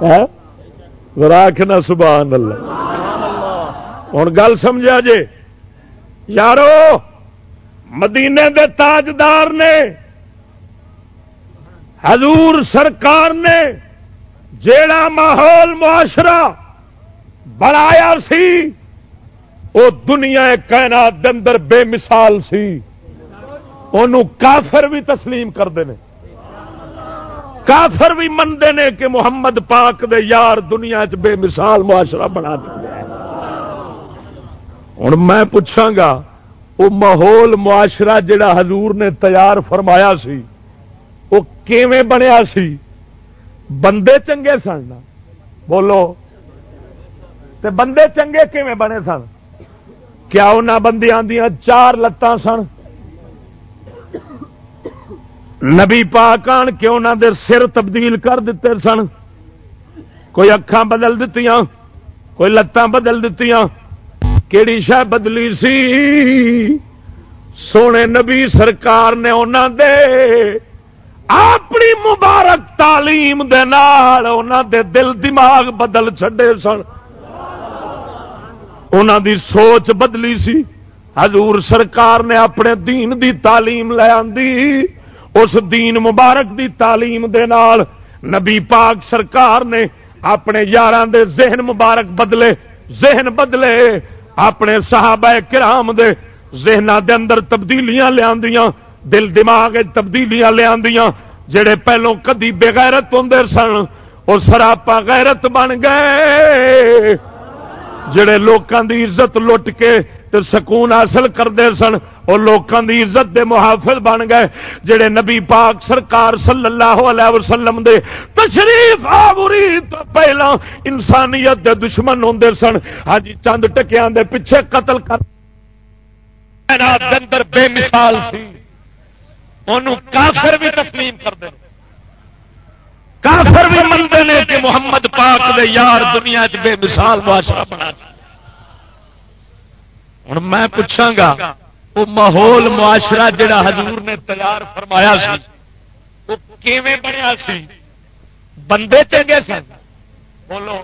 آ آخنا سبحان اللہ۔ ہوں گل سمجھا جے؟ یارو، مدینے دے تاجدار نے، حضور سرکار نے جیڑا ماحول معاشرہ بنایا سی وہ دنیا کائنات اندر بے مثال سی۔ ان کافر بھی تسلیم کرتے ہیں کافر بھی منتے ہیں کہ محمد پاک دے یار دنیا چ بے مثال معاشرہ بنا دیا ہوں میں پوچھا گا وہ ماحول معاشرہ جڑا حضور نے تیار فرمایا سی وہ کیویں بنیا سی؟ بندے چنگے سن بولو، تے بندے چنگے کیویں بنے سن؟ کیا انہوں بندیاں دیا چار لتاں سن؟ نبی پاک آن کے انہوں دے سر تبدیل کر دیتے سن۔ کوئی اکھان بدل دیتی کوئی لتاں بدل دیتی کیڑی شہ بدلی سی؟ سونے نبی سرکار نے انہوں دے اپنی مبارک تعلیم دے نال انہوں دے دل دماغ بدل چھڈے سن۔ انہوں دی سوچ بدلی سی۔ حضور سرکار نے اپنے دین دی تعلیم لے آندی۔ اس دین مبارک دی تعلیم دے نال نبی پاک سرکار نے اپنے یار دے ذہن مبارک بدلے، ذہن بدلے، اپنے صحابہ کرام دے ذہن دے اندر تبدیلیاں لیا دل دماغ تبدیلیاں لیا جڑے پہلو کدی بےغیرت ہوں سن وہ سراپا غیرت بن گئے۔ جڑے لوکاں دی عزت لٹ کے تے سکون حاصل کرتے سن وہ لوگوں دی عزت دے محافظ بن گئے، جڑے نبی پاک سرکار صلی اللہ علیہ وسلم دے تشریف آوری تو پہلا انسانیت دے دشمن ہوں سن۔ ہاں جی، چند ٹکیاں دے پیچھے قتل کر اندر بے مثال سی۔ انہوں کافر بھی تسلیم کر دیں کافر بھی منتے ہیں کہ محمد پاک دے یار دنیا چ بے مثال معاشرہ بنا ہوں میں پوچھا گا، وہ ماحول معاشرہ جڑا حضور نے تیار فرمایا سی، وہ کیویں بنیا سی؟ بندے چنگے سن؟ بولو۔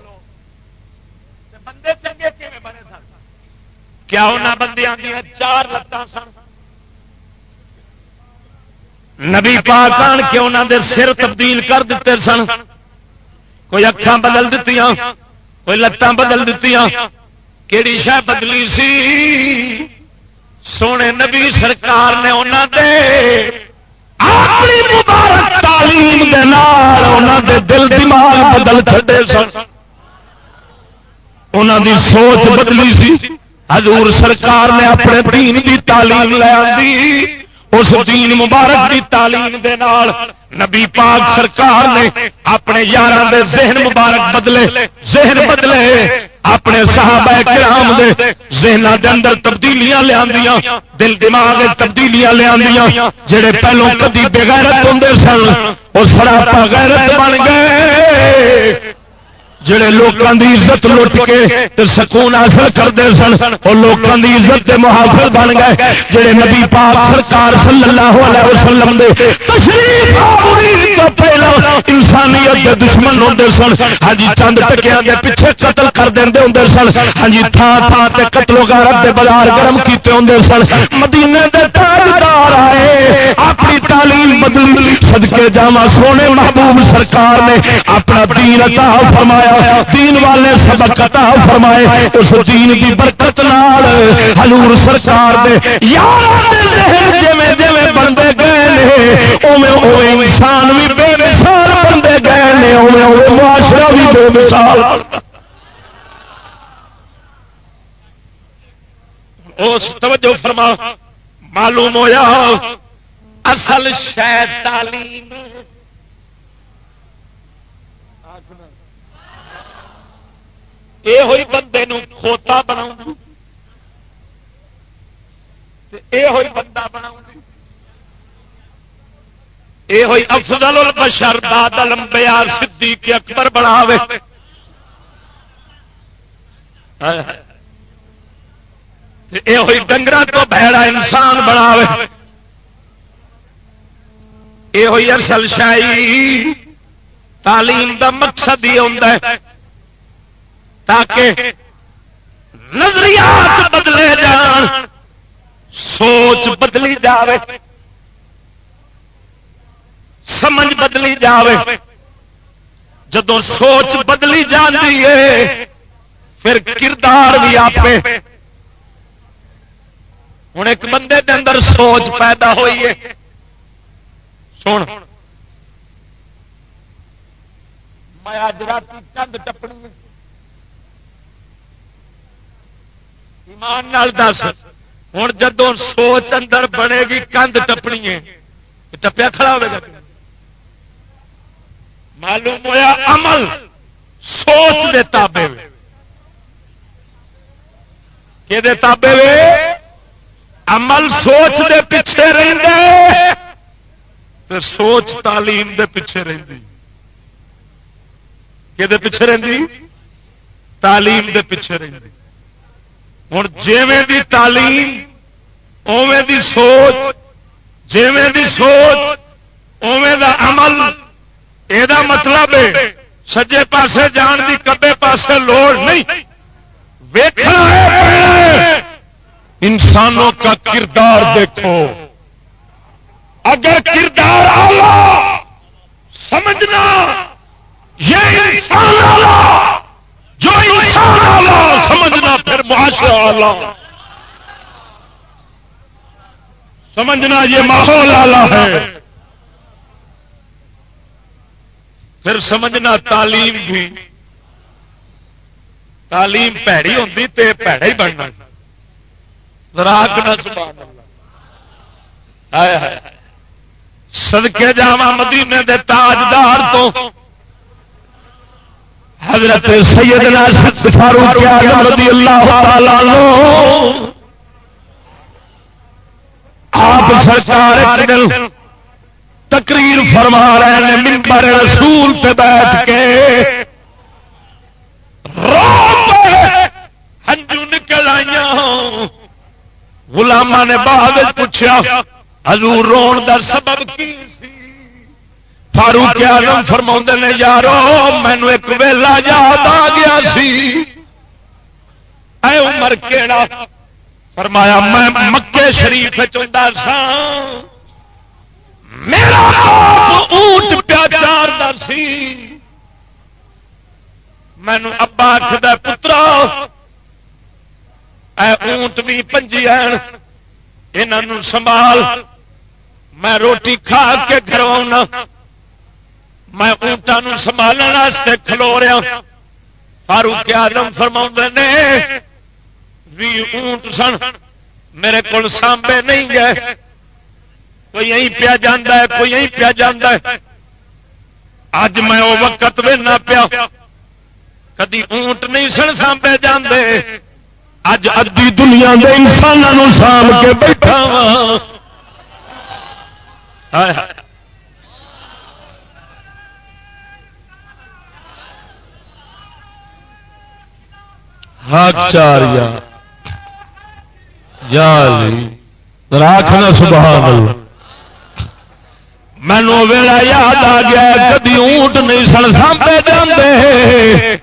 بندے چنگے کیویں بنے سن؟ کیا انہوں بندیاں دیا چار لتان سن؟ نبی پاک آن کے انہوں دے سر تبدیل کر دیتے سن۔ کوئی اکھان بدل دیتی کوئی لتان بدل دیتی کہڑی شہ بدلی سی؟ سونے نبی سرکار نے انہوں دے اپنی مبارک تعلیم دے نال انہوں دے دل دماغ بدل چڑے سن۔ انہوں دی سوچ بدلی سی۔ حضور سرکار نے اپنے دین دی تعلیم لے آئی اس دین مبارک دی تعلیم دے نال نبی پاک سرکار نے اپنے یار دے ذہن مبارک بدلے، ذہن بدلے، اپنے صحابہ کرام دے ذہن دے اندر تبدیلیاں لیا دل دماغ تبدیلیاں لیا جڑے پہلو کدی بغیرت ہوں سن، وہ سراپا غیرت بن گئے۔ جڑے لوگوں کی عزت لٹ کے سکون حاصل کرتے سن وہ لوگوں کی عزت کے محافظ بن گئے۔ جڑے نبی پاک سرکار صلی اللہ علیہ وسلم دے تشریف پہلا انسانیت کے دشمن ہوتے سن۔ ہاں جی چند ٹکیا کے پیچھے قتل کر دے ہوں سن۔ ہاں جی تھان تھان سے قتل و غارت کے بازار گرم کیتے ہوں سن۔ مدینے کے تاجدار آئے، اپنی تعلیم بدلی۔ سدکے جاوا سونے محبوب سرکار نے اپنا دین عطا فرمایا۔ دین والے سبق عطا فرمائے۔ اس دین کی برکت نال حضور سرکار دے یار جویں جویں بندے گئے اوے اوے انسان بھی بے مثال بندے گئے اوے معاشرہ بھی بے مثال۔ اس توجہ فرما، معلوم ہویا، اصل شہ تعلیم۔ یہ ہوئی بندے کھوتا بنا یہ ہوئی بندہ بنا یہ ہوئی افضل البشر بعد الانبیاء صدیق اکبر بناوے۔ یہ ہوئی ڈنگر تو بہڑا انسان بناوے۔ یہ ہوئی اصل شاہی تعلیم دا مقصد ہی ہوتا ہے تاکہ نظریات بدلے جان، سوچ بدلی جاوے۔ سمجھ بدلی جاوے۔ جدو سوچ بدلی جاتی ہے، پھر کردار بھی آپ ہوں ایک بندے کے اندر سوچ پیدا ہوئی ہے۔ سن۔ میں اج رات چند ٹپنی ایمان نال دس۔ ہوں جدو سوچ اندر بنے گی کندھ ٹپنی ہے۔ ٹپیا کھڑا ہوگا معلوم ہوا عمل سوچ دے تابے کہ تابے عمل سوچ دے پیچھے رہتے سوچ تعلیم دے پیچھے رہتی کہ پیچھے رہتی تعلیم دے پیچھے رہتی ہوں جیویں دی تعلیم اوے دی سوچ، جیویں دی سوچ اوے دا عمل یہ مطلب سجے پاسے جان دی کبے پاسے لوڑ نہیں۔ انسانوں کا کردار دیکھو۔ اگر کردار آلہ، سمجھنا، یہ انسان آلہ۔ جو انسان آلہ، سمجھنا پھر معاشرہ آلہ۔ سمجھنا یہ ماحول آلہ ہے۔ پھر سمجھنا تعلیم بھی تعلیم پیڑی ہوتی تو پیڑا ہی بننا۔ راک نہ سبحان اللہ۔ آیا ہے سدکے جا مدینے دے تاجدار تو حضرت سیدنا سید فاروق رضی اللہ تعالی آپ سرکار تقریر فرما رہے ہیں ممبر رسول پہ بیٹھ کے۔ ہنجو نکل آئی گلاما نے بعد پوچھا، حضور رون دا سبب کی فاروق آلم فرما نے، یارو مینو ایک ویلا یاد آ گیا سی۔ اے عمر کیڑا؟ فرمایا، میں مکے شریف چاہتا سا میرا اونٹ پیا چار سی۔ مینو ابا آخد پترا اے اونٹ بھی پنجی انہوں سنبھال۔ میں روٹی کھا کے گھروں میں اونٹان سنبھالنے کھلو رہا۔ فاروق آدم فرما نے بھی اونٹ سن میرے کو سانبے نہیں گئے۔ کوئی یہیں پیا جانا ہے، کوئی یہیں پیا جانا ہے۔ اج میں وہ وقت نہ پیا۔ کدی اونٹ نہیں سن سانبے جاندے۔ اج ادی دنیا کے انسانوں سانب کے بیٹھا چاریا راکھنا سبحان اللہ۔ مینو ویلا یاد آ گیا کدی اونٹ نہیں سن، سانپے جاندے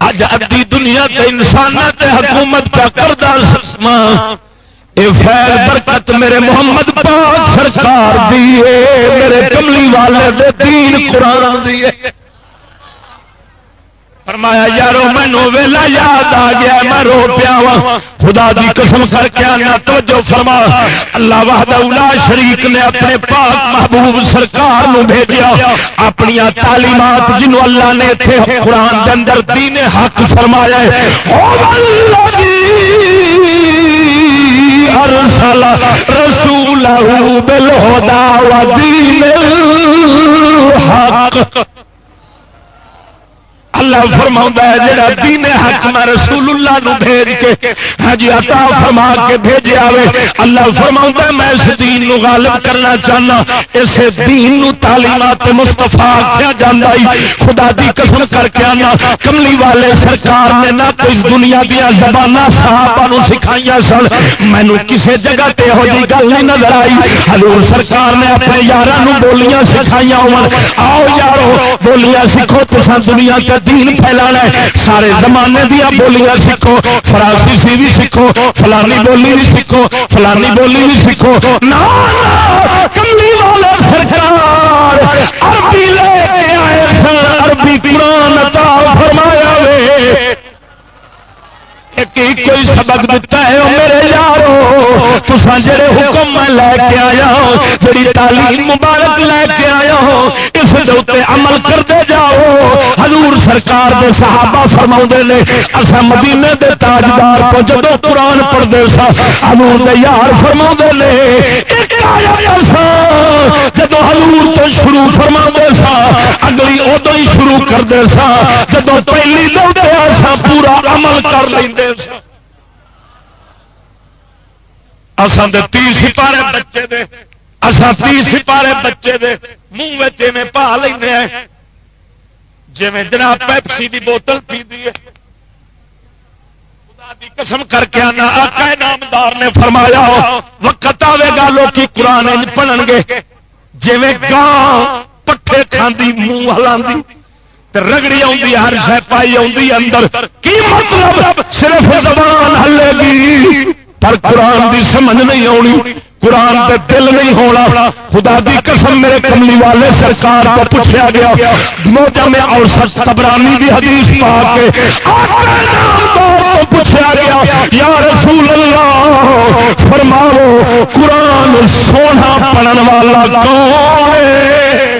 اج ادی دنیا کے انسان تے حکومت کا کردہ اے فیل برکت میرے محمد پاک سرکار دیے میرے کملی والے دے دین قرآن دیے فرمایا، یارو، مینو ویلا یاد آ گیا میں رو پیا وا خدا دی قسم کر کے آنا، توجہ فرما۔ اللہ وحد اولا شریک نے اپنے پاک محبوب سرکار نو بھیجیا۔ اپنی تعلیمات جنوں اللہ نے تھے قرآن دے اندر دین حق فرمایا ہے۔ ارسل رسول لہو بل ہودا ودین الحق۔ اللہ فرما ہے جڑا دین حق میں رسول اللہ نو بھیج کے ہاں جی عطا فرما کے بھیجے آوے۔ اللہ فرما ہے میں اس دین نو غالب کرنا چاہنا۔ اس دین نو تعلیمات مصطفیٰ کیا جانا خدا دی قسم کر کے آنا۔ کملی والے سرکار نے نہ کوئی دنیا دیا زبان صحابہ نو سکھائیاں سن۔ مینو کسی جگہ تے ہو جی گل نہیں نظر آئی۔ حضور سرکار نے اپنے یار بولیاں سکھائیاں آؤ یارو بولیاں سیکھو تو دنیا کے دین پھیلانا ہے۔ سارے زمانے دیا بولیاں سیکھو فرانسیسی بھی سیکھو، فلانی بولی بھی سیکھو، فلانی بولی بھی سیکھو۔ نا کملی والا سرکار، عربی لے آئے آئے عربی قرآن عطا فرمایا وے۔ ایک کوئی سبق دتا ہے میرے یارو تسا جڑے حکم میں لے کے آیا ہو، جڑی تعلیم مبارک لے کے آیا ہو، اس دے اوپر عمل کرتے جاؤ۔ حضور سرکار دے صحابہ فرما نے اصا مدینے دے تاجدار کو جدو قرآن پڑھتے سا، حضور دے یار فرما نے، ایک آیا سا جدو حضور تو شروع فرما سا، اگلی ادو ہی شروع کرتے سا جدو پہلی لوٹے پورا عمل کر لیں اسان تی سپارے بچے دے۔ اسان تی سپارے بچے دے۔ منہ میں پا لینا جی جناب پیپسی دی بوتل پی دی قسم کر کے آنا، آقا نامدار نے فرمایا، وقت آئے گا لوگ قرآن پڑھن گے۔ جی گاں پٹھے کھاندی، منہ ہلا رگڑی آئی ہر شہ پائی اندر۔ کی مطلب؟ صرف زبان ہلے گی۔ پر قرآن دی سمجھ نہیں آنی قرآن دے دل نہیں ہونا۔ خدا دی قسم میرے کملی والے سرکار کو پوچھا گیا۔ موجہ میں اور سچ تبرانی دی حدیث پا کے پوچھا گیا، یا رسول اللہ، فرماؤ، قرآن سونا پڑھن والا کون ہے؟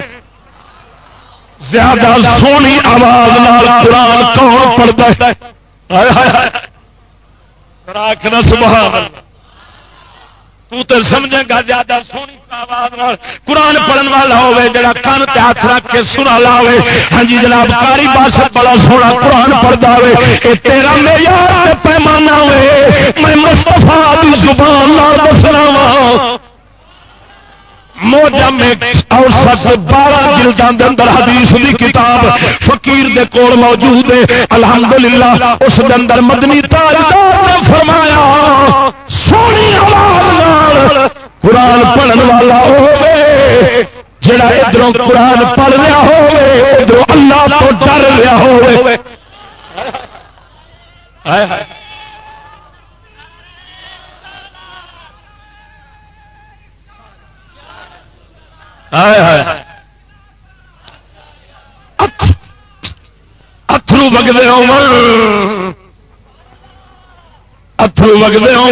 زیادہ سونی آواز نال قرآن کون پڑھتا ہے؟ آخر سبحان اللہ۔ تو تے سمجھے گا زیادہ سونی آواز قرآن پڑھن والا ہوے جڑا کان تے ہاتھ رکھ کے سنا لاوے۔ ہاں جی جناب کاری باشد بڑا سونا قرآن پڑھدا ہوے اے تیرا معیار تے پیمانہ ہوے میں مصطفی دی زبان نال دسنا وا۔ موجم اور سب بارہ جلدان دے اندر حدیث دی کتاب فقیر دے کول موجود ہے۔ الحمدللہ، اس دے اندر مدنی تاجدار نے فرمایا، سونی آواز نال قرآن پڑھن والا ہوے جڑا ادھر قرآن پڑھ رہا ہوے ادھر اللہ تو ڈر رہا ہوے ہائے ہائے۔ اترو بگتے ہو اترو بگتے ہو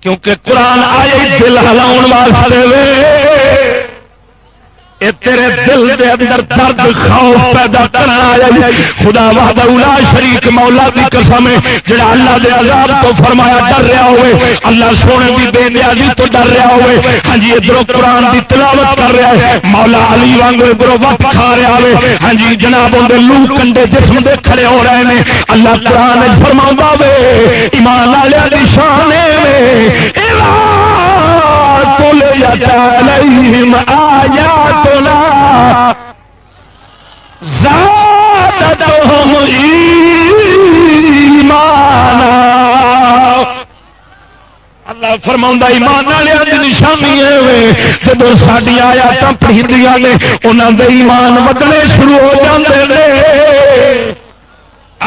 کیونکہ قرآن آئے دل ہلاؤ واسطے اے تیرے دل دے اندر درد خوف پیدا کرنا آیا خدا وحدہ اولا شریک مولا دی قسم ہے۔ جڑا اللہ دے عذاب تو فرمایا ڈر رہا ہوئے، اللہ سونے دی بے نیازی تو ڈر رہا ہوئے۔ ہاں جی ادھر قرآن دی تلاوت کر رہا ہے۔ مولا علی وانگ ادھر وقت کھا رہا ہوئے۔ ہاں جی جناب اندر لو کنڈے جسم دے کھڑے ہو رہے ہیں۔ اللہ قرآن فرما وے، ایمان والے دی شان میں عليهم آياتنا زادتهم إيمانا۔ اللہ فرما ایمان والے نشانی جب ساری آیات پڑھی نے انہوں دے ایمان بدلے شروع ہو جاتے ہیں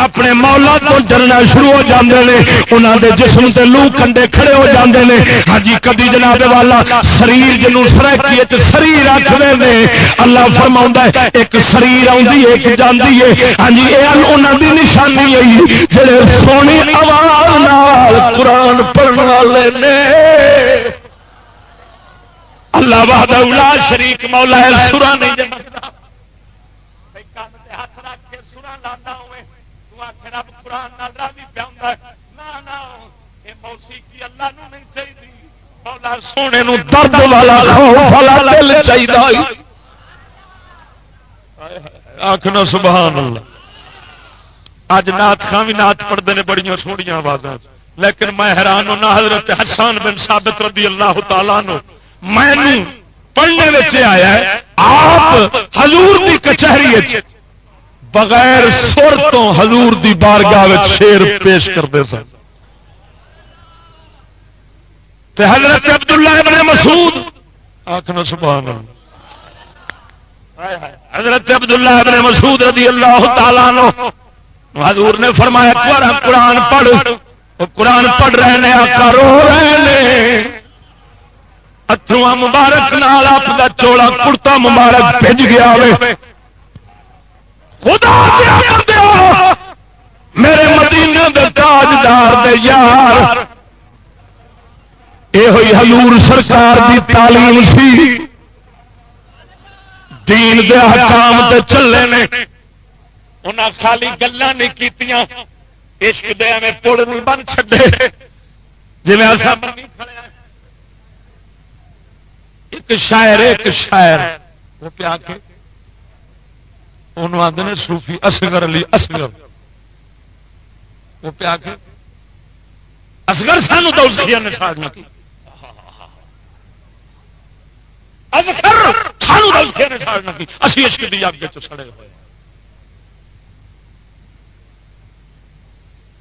اپنے مولا تو ڈرنا شروع ہو جاتے ہیں انہوں دے جسم تے لو کنڈے کھڑے ہو جاتے ہیں ہاں جی کدی جناب والا شریر جنوں سرکی شریر آخر نے، اللہ فرما ہے، ایک شریر آئی ایک جاندی ہے۔ ہاں جی یہ انہوں دی نشانی ہے جڑے سونی آواز قرآن پڑھنے والے نے۔ اللہ بہاد شریک مولا ہے سورا نہیں جنتا ہاتھ رکھ کے سورا لانا ہوئے۔ رب قرآن راضی پہ موسیقی اللہ نو نہیں چاہیے مولا سونے نو درد والا خوف والا دل چاہیے آخنا سبحان اللہ۔ اج نات خان بھی نات پڑھتے ہیں بڑی سوڑیاں آواز لیکن میں حیران ہونا حضرت حسان بن ثابت رضی اللہ تعالیٰ نو میں پڑھنے آیا آپ حضور دی کچہری بغیر سر تو حضور دی بارگاہ شیر پیش کرتے سن۔ حضرت عبداللہ ابن مسعود آخنا سبحان اللہ۔ حضرت عبداللہ ابن مسعود رضی اللہ تعالیٰ نو حضور نے فرمایا قرآن پڑھ قرآن پڑھ رہے ہیں کرو رہے اتروا مبارک نال آپ کا چوڑا کڑتا مبارک بھج گیا ہوئے خدا میرے مدینے دے تاجدار دے یار۔ یہ ہوئی حضور سرکار دی تعلیم سی۔ دین دے حکام تے چلے نے۔ انہیں خالی گلا نہیں کی عشق دیا میں پل نہیں بن چڈے جی ایک شاعر ایک شاعر۔ وہ پیا کے انہوں آتے آدھے سوفی اصغر علی اصغر۔ وہ پیا کے اصغر سانو تو نے ساڑنا کی۔ اصغر سانو تو نے ساڑنا کی۔ اسی عشق دی اگ سڑے ہوئے۔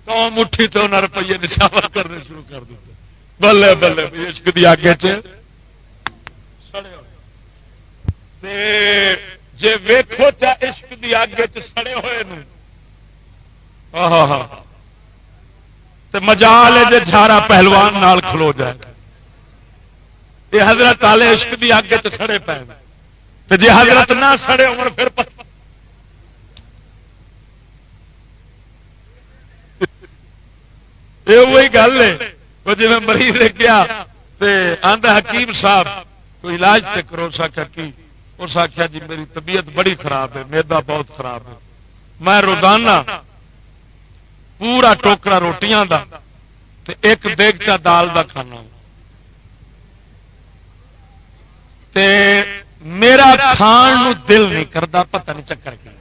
تو مٹھی تو انہیں روپیے نشاور کرنے شروع کر دیتے۔ بلے بلے عشق کی آگے جی ویکو چا عشق کی آگے چڑے ہوئے مجال جی جھارا پہلوان نال کھلو جائے۔ یہ حضرت آلے عشق کی آگے چڑے پے جی حضرت نہ سڑے ہو پھر پتہ یہ وہی گل ہے۔ وہ جی میں مریض کیا۔ آدھا حکیم صاحب، کوئی علاج تے کرو سکا کی۔ اس آخیا جی میری طبیعت بڑی خراب ہے، میدا بہت خراب ہے۔ میں روزانہ پورا ٹوکرا روٹیاں دا تے ایک دیگچا دال دا کھانا تے میرا کھان نو دل نہیں کرتا پتہ نہیں چکر کیا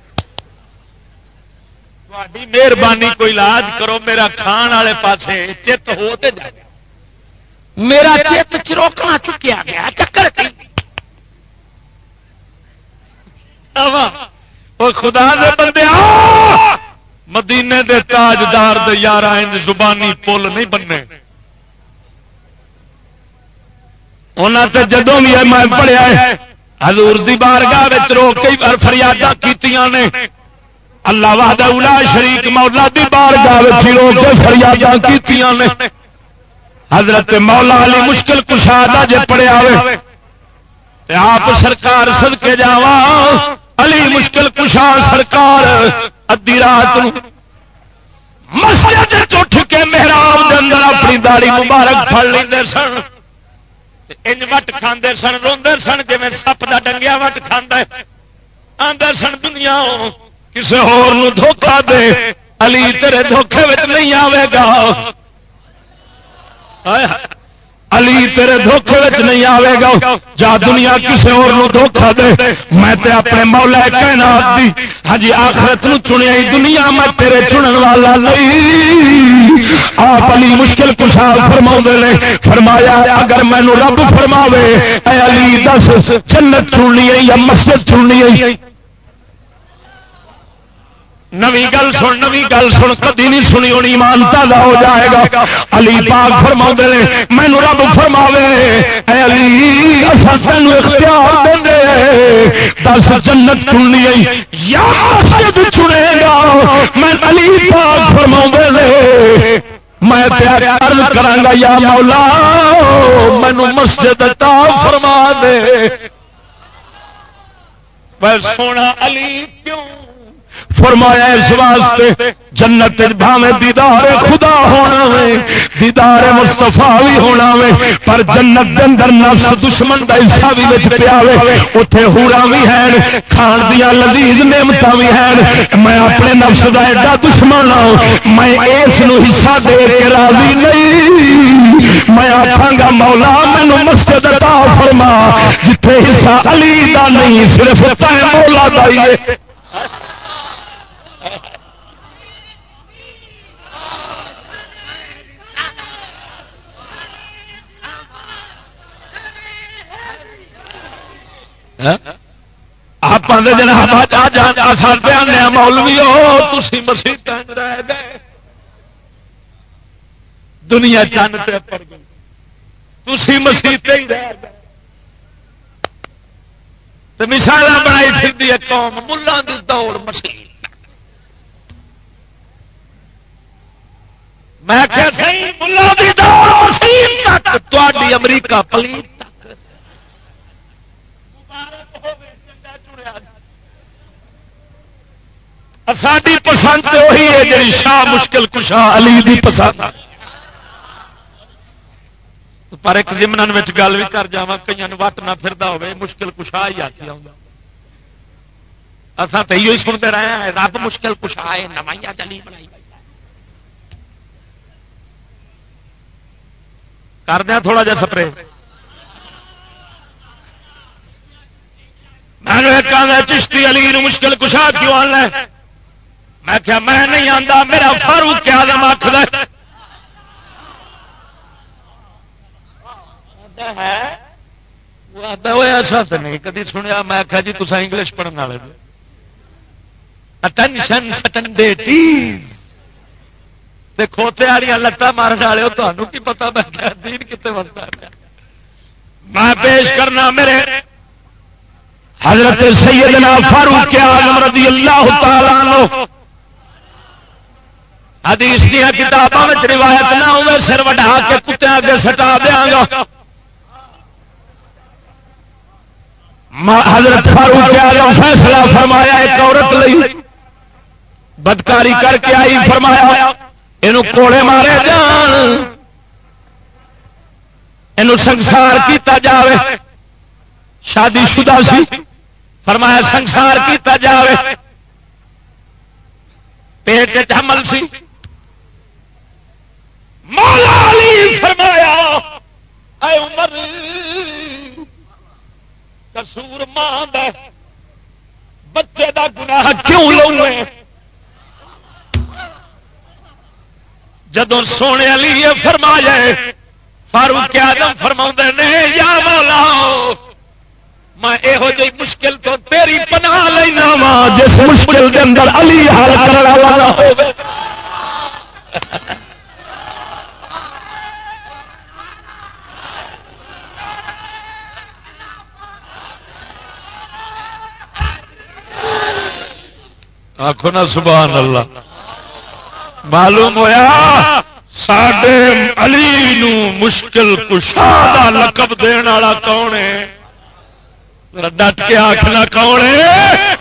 مہربانی کوئی علاج کرو، میرا کھان والے پاس چت ہو جائے۔ میرا چت چروکنا چکیا گیا، چکر خدا دے بندے مدینے دے تاجدار دے یار آئند زبانی پل نہیں بننے۔ انہوں تے جدوں بھی میں پڑھیا ہے، حضور دی بارگاہ رو کئی بار فریادہ کیتیاں نے۔ اللہ وحدہ اولا شریک مولا دی بار گاہ فریاداں کیتیاں نے۔ حضرت مولا علی مشکل کشادہ جے پڑے آوے تے آپ سرکار سد کے جاوا علی مشکل کشا سرکار ادی رات مسجد چھ کے محراب دے اندر اپنی داڑی مبارک پڑ لیندے سن انج وٹ کھاندے سن، روندے سن جی سپ دا ڈنگیا وٹ کھاندا ہے۔ آندے سن، دنیا کسی دھوکھا دے۔ علی تیرے دھوکھے نہیں آئے گا۔ علی تیرے دھوکھے نہیں آئے گا۔ جا دنیا کسی اور دھوکھا دے۔ میں تے اپنے مولا کہنا دی ہاں جی آخرت نو چنیا دنیا میں تیرے چنن والا نہیں۔ آپ علی مشکل کشا فرما نے، فرمایا، اگر مینو رب فرماوے، اے علی، دس، جنت چننی ہے یا مسجد چننی ہے؟ نوی گل سن، نوی گل سن، کدی نہیں سنی ہونی ایمان تازہ ہو جائے گا۔ علی پاک فرما نے مینو رب فرما علی تین اختیار دے دس جنت چننی یا مسجد چنے گا۔ میں علی پاک فرما نے، میں عرض کرا یا مولا مینو مسجد تا فرما دے۔ میں سونا علی کیوں؟ فرمایا اس واسطے جنت بھاوے دیدار خدا ہونا وے، دیدار مستفا بھی ہونا وے، پر جنت دے اندر نفس دشمن کا حصہ بھی بچ پیا اتے ہورا بھی ہے کھان دیا لذیذ نعمت بھی ہے میں اپنے نفس کا ایڈا دشمن ہوں میں اس حصہ دے کے راضی نہیں۔ میں آخا گا، مولا مینو مسجد عطا فرما، جتھے حصہ علی دا نہیں، صرف مولا دا ہی ہے۔ ہاں؟ آپ جناب مولوی ہو تھی مسیح رہ گئے۔ دنیا چند پہ تھی مسیح ہی رہ گئے۔ مثال بنائی پھر قوم ملان کی دوڑ مسیح میں امریکہ پلیت جی۔ ساری پسند وہی ہے جی شاہ مشکل کشا علی دی پسند پر ایک جمن گل بھی کر جا کئی وٹ نہ پھر ہوے مشکل کشا ہی آتی آؤں اصا تو یہ سنتے رہے ہیں، رب مشکل کشا ہے نمائیا چلی بنائی۔ کر دیا تھوڑا جا سپرے۔ میں چشتی علی مشکل کشا کیوں آنا میں کیا میں نہیں آتا میرا فاروق کیا دم آخر ایسا تو نہیں، کدی سنیا، میں آخیا جی تصا انگلش پڑھنے والے جی۔ اٹینشن سٹنڈیٹیز کھوتے والی لتان مارن والے ہو تمہوں کی پتا میں دین کتنے وستا میں پیش کرنا میرے حضرت سیدنا فاروق رضی اللہ تعالی حدیث دیا کتابوں میں روایت نہ ہوئے، سر وڈا کے کتے اگے سٹا دیا گا۔ حضرت فاروق آلم فیصلہ فرمایا، ایک عورت لئی بدکاری کر کے آئی، فرمایا یہ کوڑے مارے جان یہ سنسار کیتا جاوے شادی شدہ سی فرمایا سنسار کیتا جاوے پیٹ حمل سی مولا علی فرمایا اے عمر کسور ماں بچے دا گناہ کیوں لو جدو سونے علی فرمایا فاروق آدم فرما نے، یا مولا، میں یہو جی مشکل تو تیری پناہ لینا وا، جس مشکل کے اندر علی حل کرنے والا ہو آخو نا سبحان اللہ۔ معلوم ہوا سڈے علی نو مشکل کشا لقب دن والا کون ہے؟ ڈٹ کے آخنا کون ہے؟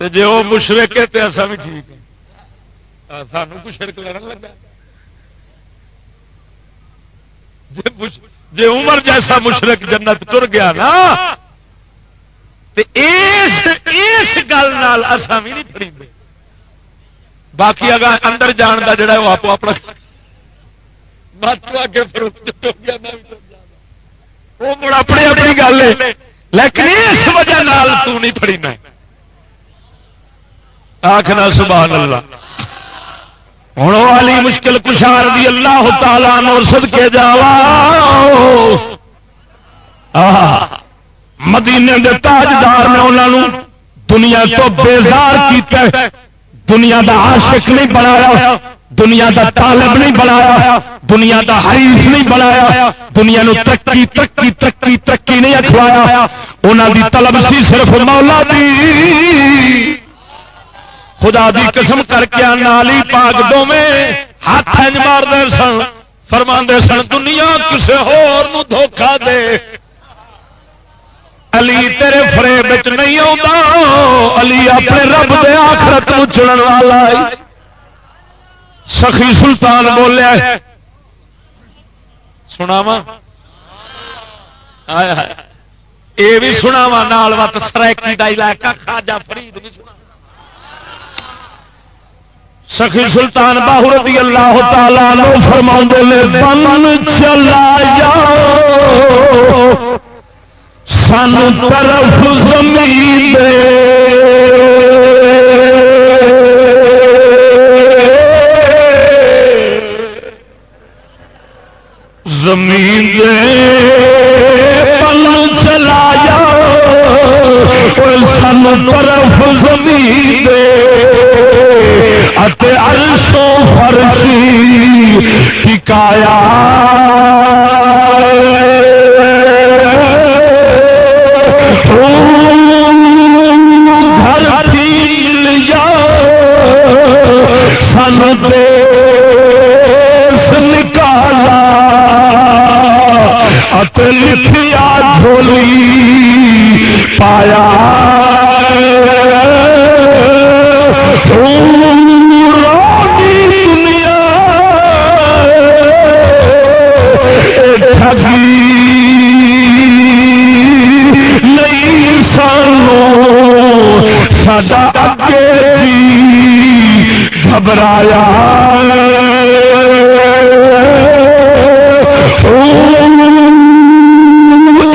جی وہ مشرق ہے تو ایسا بھی ٹھیک ہے سانو کو شرک لڑن لگا؟ جی عمر جیسا مشرق جنت تر گیا نا اس گل اصا بھی نہیں پڑی باقی اگر اندر جان کا جڑا وہ آپ اپنا وہ مڑ اپنی اپنی گل ہے۔ لیکن اس وجہ نال تو نہیں پڑی میں۔ آخنا سبحان اللہ۔ ہوں والی مشکل کشار دی اللہ تعالی نو سد کے جاوا مدینے دے تاجدار نے انہوں دنیا تو بیزار کیتا ہے۔ دنیا دا عاشق نہیں بنایا دنیا دا طالب نہیں بنایا دنیا دا حریف نہیں بنایا دنیا نو ترقی ترقی ترقی ترقی نہیں اخوایا انہوں دی طلب سی صرف مولا دی۔ خدا دی قسم کر کے نالی پاک دو میں ہاتھ مار دے سن فرما سن دنیا کسی ہور نو دھوکا دے۔ علی تیرے فریب نہیں آتا علی اپنے رب دے آخرت چڑن والا سخی سلطان بولیا سنا یہ بھی سنا وا نال وت سرائکی کا علاقہ خاجا فرید بھی سنا سخی سلطان باہر رضی اللہ تعالی فرما نے بن چلا جاؤ سن طرف زمین دے زمین دے پل چلایا۔ سن طرف زمین دے عرشوں فرشی ٹکایا تے گھبرایا۔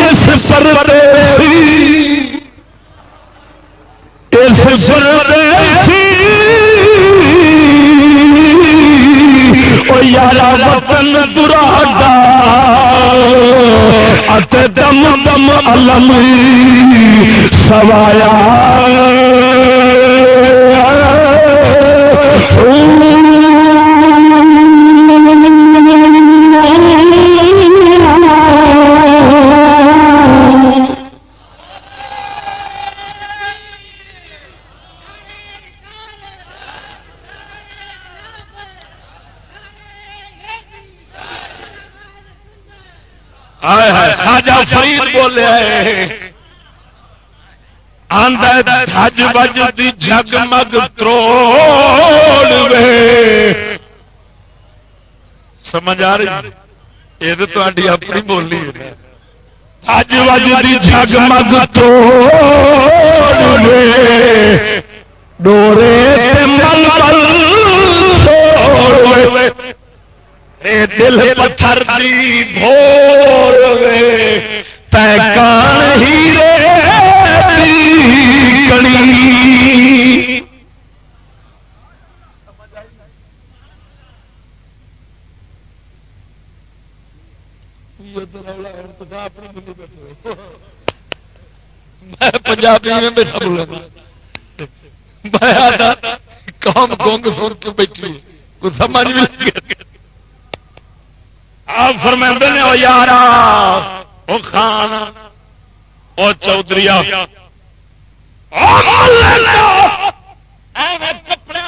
اس پردیسی اس پردیسی یارا وطن دراڈا ات دم دم علم سوایا۔ حج دی جگ مگ تروڑ سمجھ آ رہی؟ یہ تو اپنی بولی حج بج دی جگ مگ تروڑ ڈورے مل دل پتھر دی بھور تے پنجابی میں بیٹھا بولا کام گونگ سن کے بیٹھی کچھ سمجھ بھی لگے آپ فرمے نے وہ یار وہ خان وہ چودھری کپڑے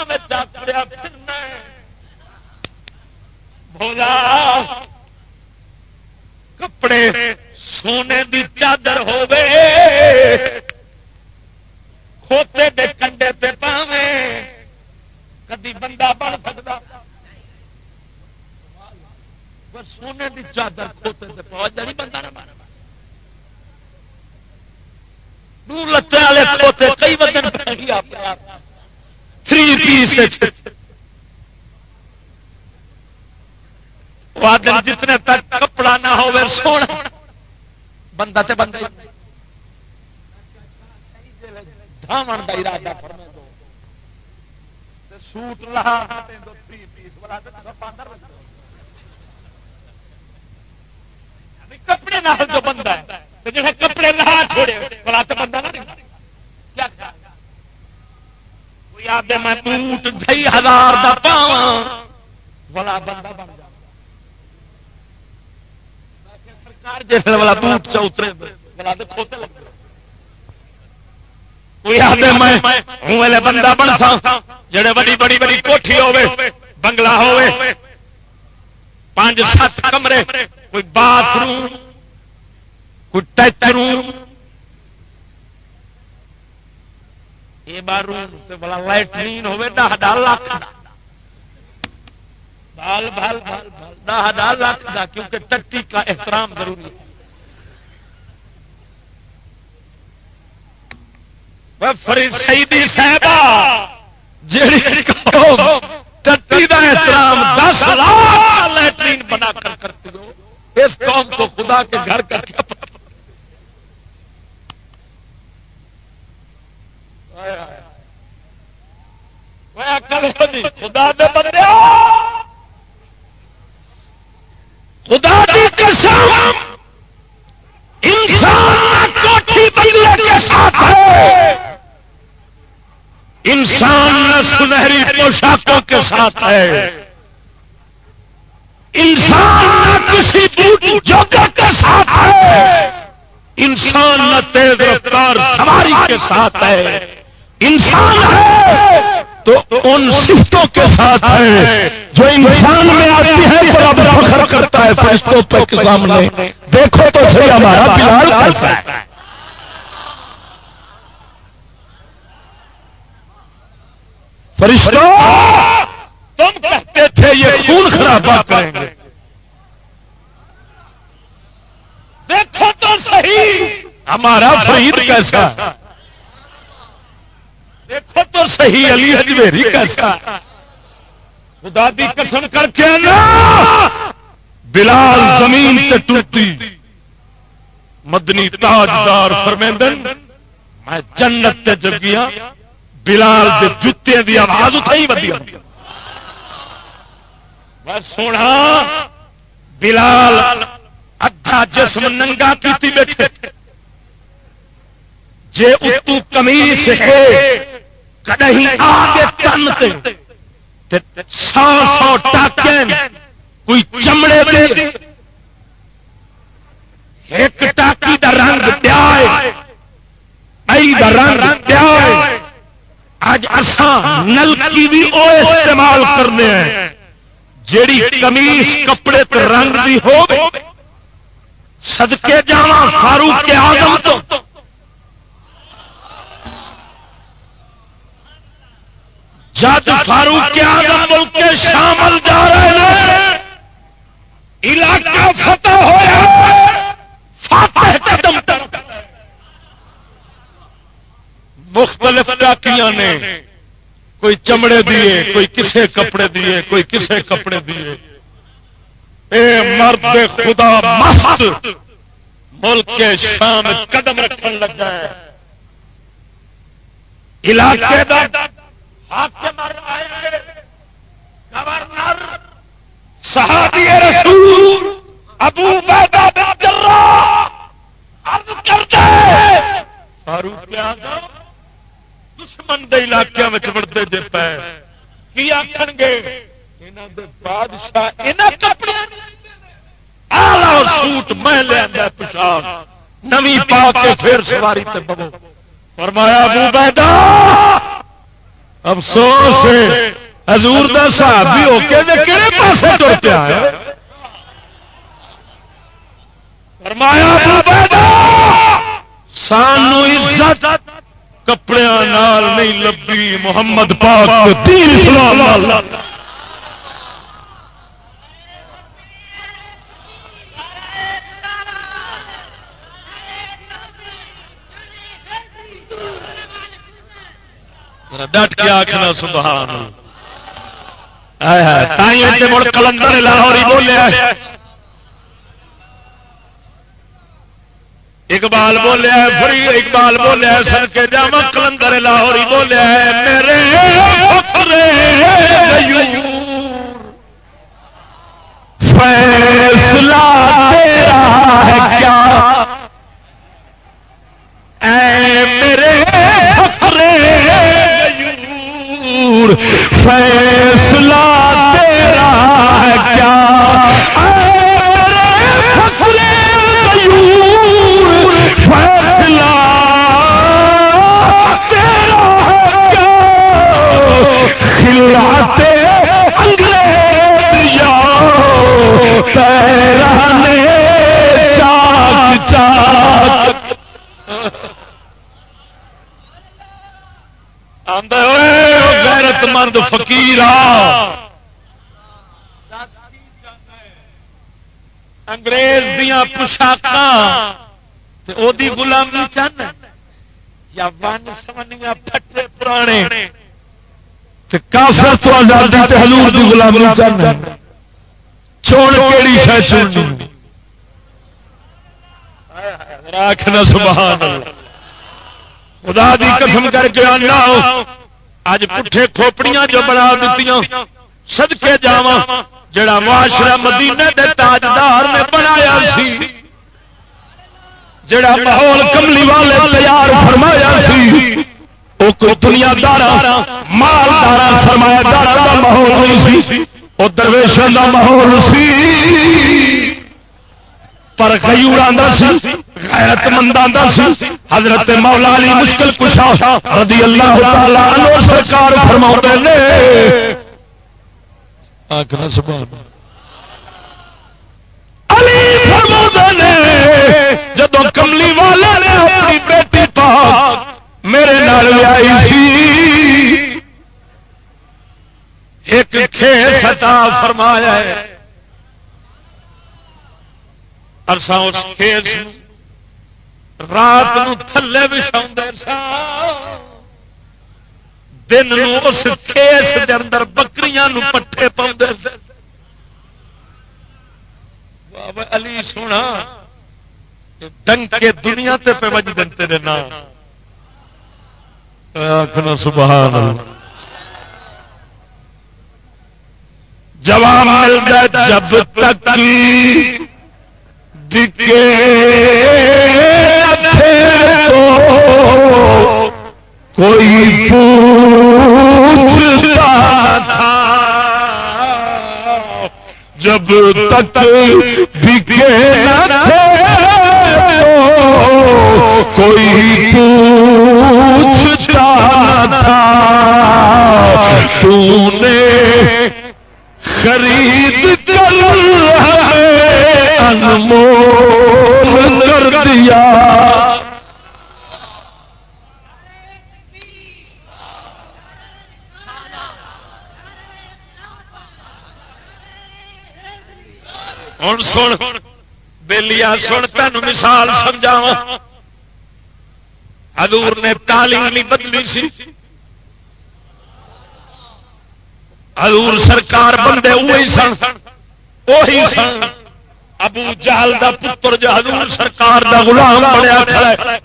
بولا کپڑے سونے دی چادر ہوے کھوتے دے کنڈے تے پاوے کدی بندہ بن سکتا۔ سونے کی چادر کھوتے سے پہنچ نہیں بندہ نہ مارا دور لچے والے کھوتے کئی وزن تھری پیس جتنے تک کپڑا نہ ہو سونا بندہ تے بندہ دھامن کا ارادہ فرما دو۔ سوٹ لہا تھری پیس والا یعنی کپڑے نہ جو بندہ ہے جڑے کپڑے نہ چھوڑے بلا تو بندہ نہ کیا کوئی آدھے میں بوٹ ڈھائی ہزار کا پاوا بلا بندہ بن جا سرکار جس والا بوٹ چ اترے بلا تو کھوتے لگ کوئی آدھے میں بندہ بن سا جڑے بڑی بڑی بڑی کوٹھی ہوے بنگلہ ہوے پانچ سات کمرے، کوئی باتھ روم کوئی ٹچ روم یہ بار روم بڑا لائٹرین ہوے دہ ڈال لاکھ۔ بال بال بال بال، دہ ڈال لاکھ دا، کیونکہ ٹٹی کا احترام ضروری ہے۔ سیدی صاحبہ جیڑی ٹٹی احترام دس لاکھ لیٹرین بنا کر کرتی ہو اس قوم کو خدا کے گھر کا کیا پتا خدا دے بندے خدا دی قسم انسان کوٹھی بنگلے کے ساتھ ہے انسان نہ سنہری پوشاکوں کے ساتھ ہے۔ انسان نہ کسی جوکر کے ساتھ ہے۔ انسان نہ تیز رفتار سواری کے ساتھ ہے۔ انسان ہے تو ان صفتوں کے ساتھ ہے۔ جو انسان میں آتی ہے برابر فخر کرتا ہے، فرشتوں کے سامنے دیکھو تو صحیح ہمارا بلال کیسا ہے۔ فرشتوں تم کہتے تھے یہ خون خرابہ کریں گے۔ دیکھو تو صحیح۔ ہمارا فرید کیسا؟ دیکھو تو صحیح علی اجمیری کیسا؟ خدا دی قسم کر کے نا بلال زمین تے ٹوٹی۔ مدنی تاجدار فرمیندن میں جنت تے جب گیا بلال دے جتے دی آواز اتائی ودیا میں سونا، بلال ادھا جسم ننگا کیتی بیٹھے۔ جے اتو کمیس ہے کدی آگے تن تے۔ سو سو ٹاکے کوئی چمڑے دے۔ ایک ٹاکی دا رنگ پیا دا رنگ پیا اج اسان نلکی بھی او استعمال کرنے ہیں۔ جیڑی کمیس کپڑے تے رنگ بھی ہو سدکے جا فاروق کے آدم تو۔ جد فاروق کے آدم ملک کے شامل جا رہے ہیں، علاقہ فتح ہوا فاتح قدم مختلف ڈاکیاں نے کوئی چمڑے دیے کوئی کسے کپڑے دیے کوئی کسے کپڑے دیے۔ اے مرد خدا مست ملک کے شام قدم رکھنے لگا ہے۔ علاقے گورنر صحابی رسول ابو بیدا فاروق دشمن دے علاقے میں بڑھتے جی پے۔ کی آخر گے بادشاہ کپڑے سوٹ میں لیا پوشاک نمی پا کے پھر سواری تے ببو فرمایا، ابو بیدا! افسوس حضور دا صحابی ہو کے کہڑے پاسے تر پیا فرمایا، ابو بیدا! سانو عزت کپڑے نال نہیں لبی محمد پاک دین اسلام ڈٹ کے آخنا سبحان مڑ کلندر لاہور ہی بولیا اقبال بولیا فری اقبال بولیا سن کے جا کلندر لاہور بولیا میرے فیصلہ تیرا ہے کیا؟ اے میرے فیصلہ تیرانے چاک چاک۔ آدھا غیرت مند فقیر انگریز دیا پوشاک غلامی چن۔ یا ون سمنیا پٹے پرانے۔ کافر تو آزادی حضور دی غلامی چن۔ چون کیڑی شے چون راکھنا سبحان اللہ۔ خدا دی قسم کر کے آنا اج پٹھے کھوپڑیاں جو بنا دیتی صدقے جاواں، جڑا معاشرہ مدینے دے تاجدار نے بنایا سی، جڑا ماحول کملی والے تیار فرمایا سی وہ کوئی دنیا دارا مال دارا سرمایہ دارا کا ماحول نہیں سی۔ وہ درویشن کا ماحول سی، پر خیور آتا سی غیرت مند آتا سی۔ حضرت مولا علی مشکل کشا رضی اللہ تعالی عنہ سرکار فرما نے۔ آخنا سبحان علی فرما نے جب کملی والے نے اپنی بیٹی پاک میرے نال آئی سی ایک کھیس عطا فرمایا ہے۔ ارسا اس کھیس رات نو تھلے بچھا سا دن اس کھیس دے اندر بکریاں نو پٹھے پاؤں بابا علی سونا ڈنگ کے دنیا تے پہ بج دن تیرے نام آخنا سبحان جواب ملتا جب تک دکے کوئی پوچھتا تھا۔ جب تک بکے کوئی پوچھتا تھا۔ تو نے خرید کر انمول کر دیا۔ ہوں سن بےلیا سن تین مثال سمجھاوا حضور نے تعلیم نہیں بدلی سی۔ حضور سرکار بندے وہی سن وہی سن۔ ابو جہل دا پتر جو حضور سرکار دا غلام بنیا کھڑا ہے۔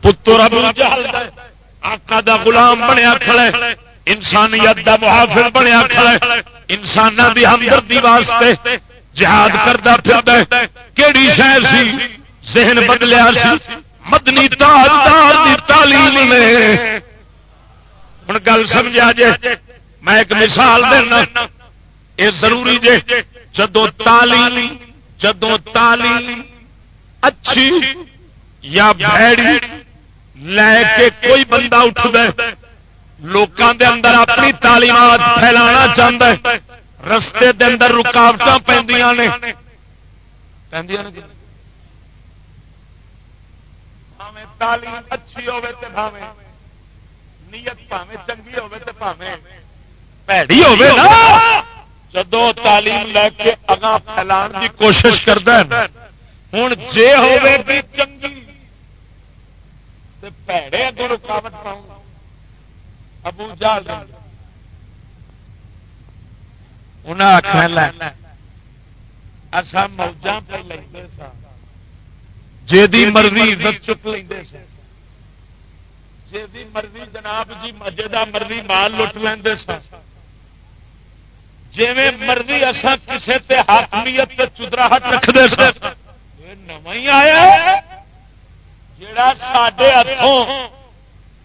پتر ابو جہل دا آقا دا غلام بنیا کھڑا ہے۔ انسانیت دا محافظ بنیا کھڑا ہے۔ انسانوں دی ہمدردی واسطے جہاد کرتا پھر کہڑی شہر سی؟ ذہن بدلیا سی۔ مدنی تاجدار دی تعلیم نے ہوں گل سمجھا جے۔ میں ایک مثال دینا۔ یہ ضروری جے، جدو تعلیم جدو تعلیم اچھی یا بھڑی لے کے کوئی بندہ اٹھ دے لوکاں دے اندر اپنی تعلیمات پھیلانا چاہتا ہے رستے دے اندر رکاوٹ پہ تعلیم اچھی ہوے نیت پاویں چنگی ہوے پیڑی ہوے نا جدو تعلیم لے کے اگاں پھیلان دی کوشش کردا ہے ہن جے ہوے بھی چنگی تے پیڑے اگوں رکاوٹ پاؤں ابو جہل انہیں آخر اصا موجہ پہ لے سا جی مرضی عزت چک لیں جی مرضی جناب جی مجھے مرضی مال لٹ لیں سا جی مرضی اصا کسی حاکمیت چدراہٹ رکھتے سا نو آیا جڑا سڈے ہاتھوں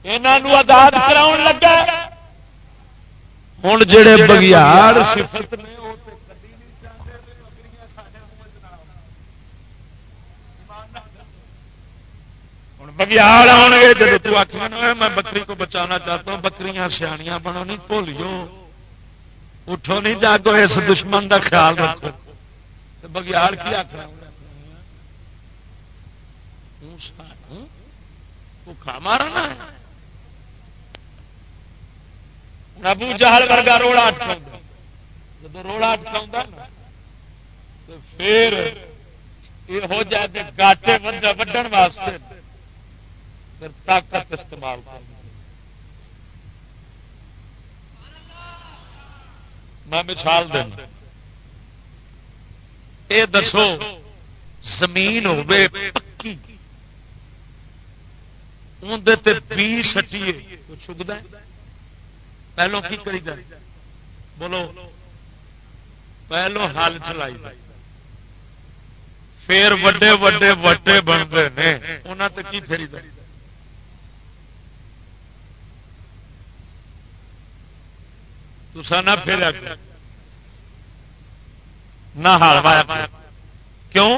یہ آزاد کرا لگا ہوں جڑے بگیاڑ صفت نے بگیاڑ آن گے جب تو آخر میں بکری کو بچانا چاہتا ہوں بکریاں سیاح بنو نہیں بھولیو اٹھو نہیں جاگو، اس دشمن کا خیال رکھو۔ بگیاڑ کی آخر بھوکھا مارنا ابو جہل ورگا روڑا اٹکا جب روڑا اٹکا نا پھر یہ ہو جائے گاٹے وڈن واسطے پھر طاقت استعمال کر میں مثال دینا یہ دسو، زمین ہوے پکی۔ اندر بی سٹیے۔ چگتا پہلو کی کری گا بولو، پہلو ہل چلائی پھر وڈے وڈے وٹے بنتے ہیں۔ انہوں تے کی پھیری تسا نہ پھیرا نہ ہار کیوں؟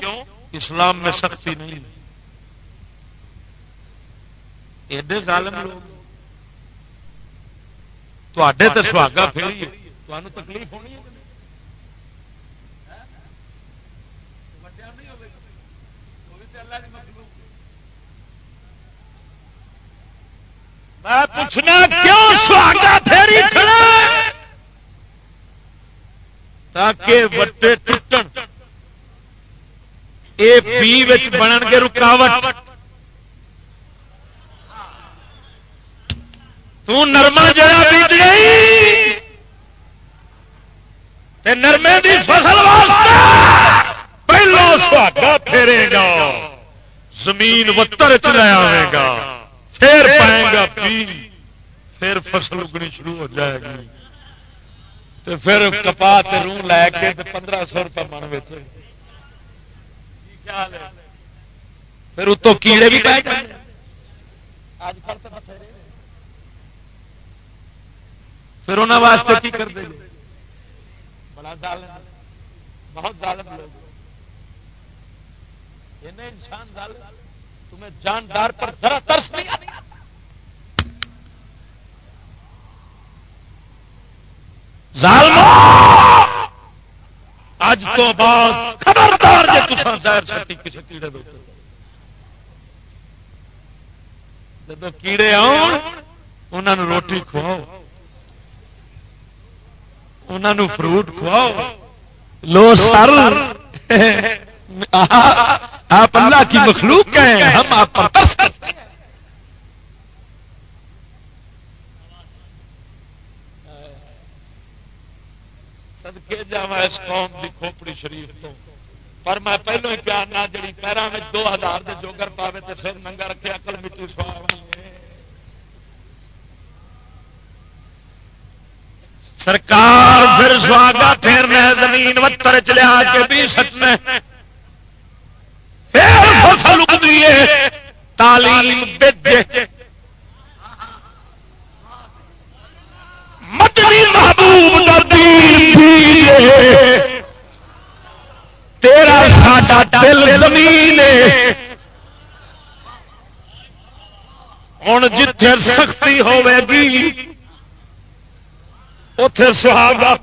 اسلام میں سختی نہیں۔ ایڈے ظالم لوگ۔ تے تو سہاگا پھیری تکلیف ہونی ہے میں پوچھنا کیوں سہاگا پھیری کھڑا تاکہ وٹے ٹوٹن۔ اے پی بنن گے رکاوٹ۔ تو نرما جڑا بیج گئی۔ نرمے دی فصل واسطے پہلو سہاگا پھیرے گا۔ زمین وتر چلے گا۔ پھر پائے گا پی پھر فصل اگنی شروع ہو جائے گی۔ پھر کپا روح لے کے پندرہ سو روپے من بچ پھر اتو کیڑے بھی پائے پھر انہوں واسطے کی کر دے بڑا ظالم بہت ظالم لوگ۔ انسان ظالم۔ تمہیں جاندار پر ذرا ترس نہیں آتا اج تو بعد خبردار زہر چھٹی کیڑے دو جب کیڑے آن انہوں روٹی کھواؤ۔ انہوں فروٹ کھواؤ۔ لو سر۔ آپ اللہ کی مخلوق ہیں ہم آپ پر ترس ہیں سدکے جا اس قوم کی کھوپڑی شریف تو۔ پر میں پہلو ہی پیار نہ جڑی پیروں میں دو ہزار کے جوگر پاوے تو سر ننگا رکھے اکل مٹی سوا سرکار پھر سواگا پھیرنا زمین وتر چلیا کے بھی سٹنا پھر فصل اگدی تعلیم مدنی محبوب تیرا ساڈا دل زمین ہوں جتھے سختی ہوے گی اتے سہاگا۔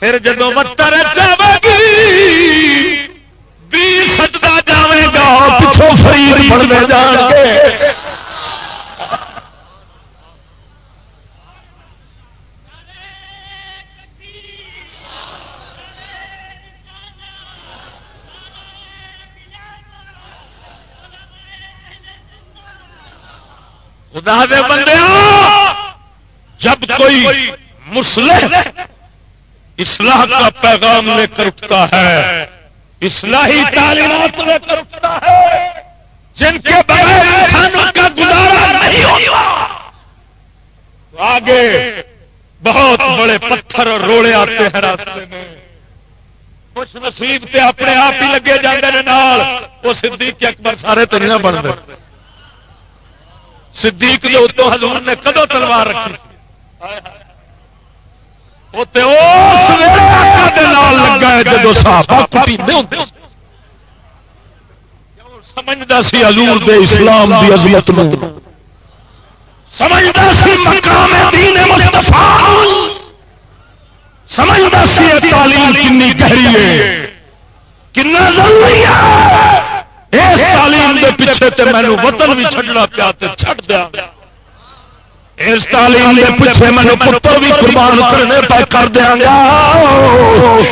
پھر جب متر چاہے گی بھی سجدا جائے گا، پچھوں فرید پڑھنے جان گے۔ خدا دے بندے جب کوئی مسلح اصلاح کا پیغام لے کر اٹھتا ہے اصلاحی تعلیمات لے کر اٹھتا ہے جن کے بغیر انسانوں کا گزارا نہیں ہوگا آگے بہت بڑے پتھر اور روڑے آتے ہیں راستے میں۔ خوش نصیب تے اپنے آپ ہی لگے جاتے ہیں وہ صدیق اکبر سارے تو نہیں بنتے۔ صدیق کے اتوں حضور نے کدو تلوار رکھی سمجھتا سی۔ حضور دے اسلام دی عظمت سمجھتا سی مقام دین مصطفیٰ سمجھتا سی تعلیم کنی گہری ہے۔ کنا ضروری ہے۔ اس تعلیم دے پیچھے تے مینو وطن بھی چھڈنا پیا تے چھڈ دیا۔ اس تعلیم کے پیچھے مینو پتر بھی قربان کرنے پہ کر دیا گا۔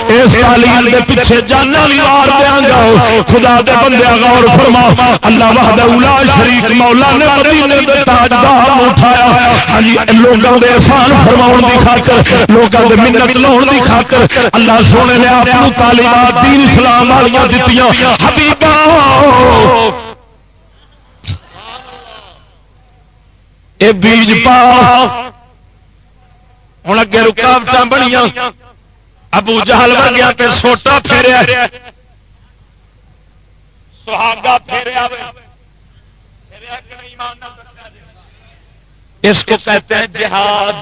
اس تعلیم کے پیچھے جانا بھی مار دیا گا۔ خدا دے بندے غور فرما۔ اللہ وحدہ اولا شریف مولا نے مدینے دے تاجدار اٹھایا۔ ہاں جی، لوگوں دے احسان فرماؤن دی خاطر لوگوں دے منت لاؤن دی خاطر۔ اللہ سونے نے آپ تعلیمات دین اسلام والیاں دتیاں۔ حبیبا! اے بیج پا ہوں اگے رکاوٹ بنیا ابو جہل ورگیا پھر سوٹا پھیریا سہاگا پھیریا اس کو کہتے ہیں جہاد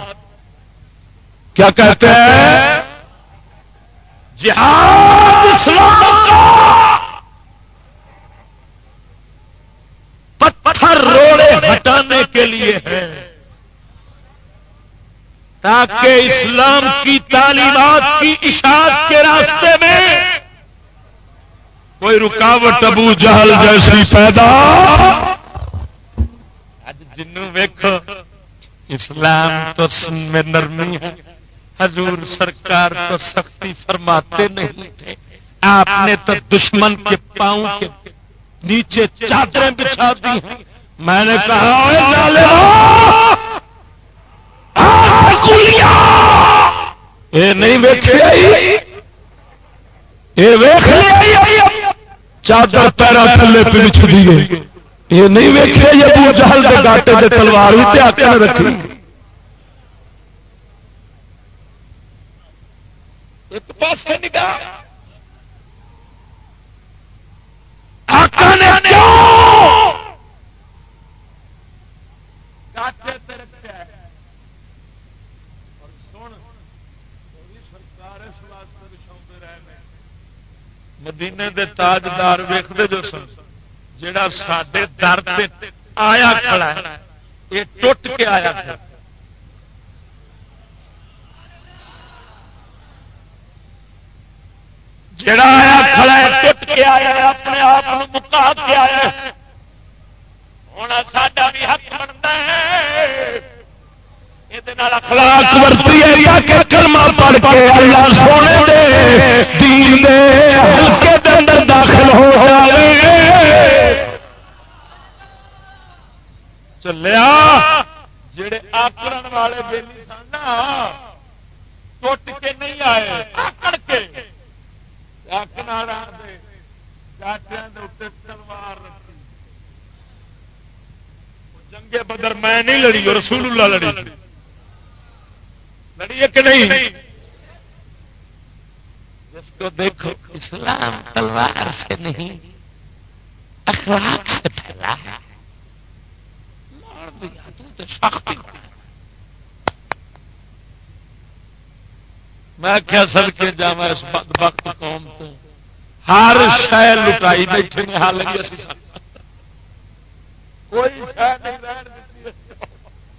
کیا کہتے ہیں جہاد اسلام کا پتھر روڑے ہٹانے کے لیے ہے تاکہ اسلام کی تعلیمات کی اشاعت کے راستے میں کوئی رکاوٹ ابو جہل جیسی پیدا جنوں ویکو اسلام تو میں نرمی ہے۔ حضور سرکار تو سختی فرماتے نہیں تھے۔ آپ نے تو دشمن کے پاؤں کے نیچے چادریں بچھا دی ہیں۔ میں نے کہا یہ نہیں ویک چادر پیرا تھلے پہ بچھ دی گئی یہ نہیں ویکیا یہ جہل کے گاٹے کے تلوار بھی آ رکھی۔ ایک پاس نگاہ۔ آقا نے کیوں مدینے دے تاجدار ویختے جو سن جڑا سڈے در آیا کھڑا ہے، یہ ٹوٹ کے آیا کھڑا جڑا آیا کھڑا ہے، ٹوٹ کے آیا اپنے آپ مکا کے آیا ہوں، ساڈا بھی حق بنتا ہے۔ اخلاق ورتی ہے کلمہ پڑھ کے اللہ سونے دے دین دے ہلکے دے اندر داخل ہو چلیا جڑے آکڑن والے بیلی سن ٹوٹ کے نہیں آئے آکڑ کے تلوار رکھی جنگے بدر میں نہیں لڑی رسول اللہ لڑی لڑی کہ نہیں؟ جس کو دیکھو، اسلام تلوار سے نہیں، اخلاق سے پھیلا ہے۔ میں کیا سر کے جا اس وقت قوم تو ہر شہ لٹائی بیٹھے نے حال کوئی شہ نہیں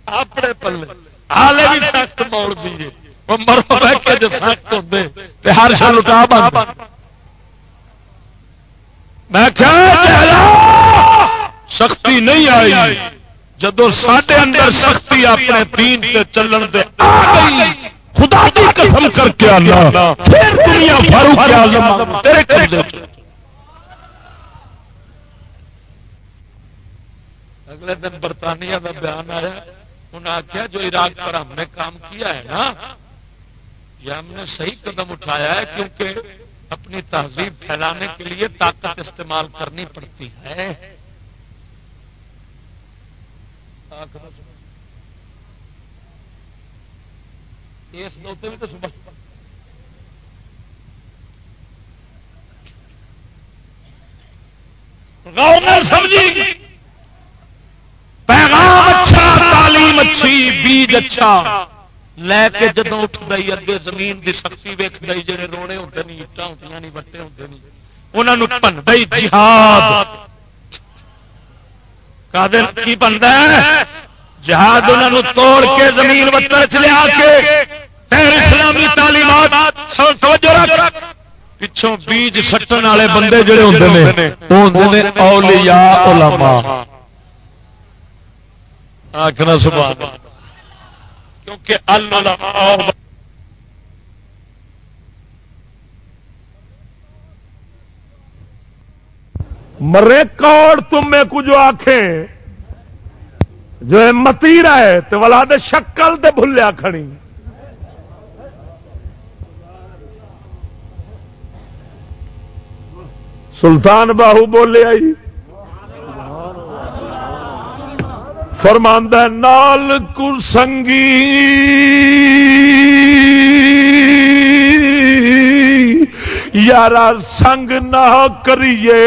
اپنے پلے۔ حال بھی سخت موڑ دیے مرو کے جو سخت ہوتے ہر شہ لٹا بند۔ میں سختی نہیں آئی۔ جدو سڈے اندر سختی اپنے دین سے چلن دے آ گئی، خدا کی قسم کر کے اللہ پھر دنیا فاروق اعظم تیرے قبضے چ اگلے دن برطانیہ کا بیان آیا۔ انہوں نے آخیا جو عراق پر ہم نے کام کیا ہے نا، یہ ہم نے صحیح قدم اٹھایا ہے کیونکہ اپنی تہذیب پھیلانے کے لیے طاقت استعمال کرنی پڑتی ہے۔ اس بھی تو صبح سمجھی۔ پیغام اچھی بیج اچھا۔ لے کے جدو اٹھ گئی اگے زمین کی سختی ویک گئی جڑے روڑے ہوتے نہیں اٹا ہوتی نہیں وٹے ہوتے نہیں انہوں پن گئی جہاد۔ کی بنتا ہے؟ جہاد انہوں توڑ کے زمین وتر چ لیا کے۔ اسلامی تعلیمات پچھوں بیج سٹن والے بندے جڑے ہوتے ہیں اولیاء، علماء۔ آخنا سبحان کیونکہ اللہ مرے کوڑ تم میں کو جو آخیں جو ہے متیرا ہے تو والا دے شکل تے بھولیا کھڑی۔ سلطان باہو بولے آئی۔ فرماندہ نال سنگی۔ یار سنگ نہ کریے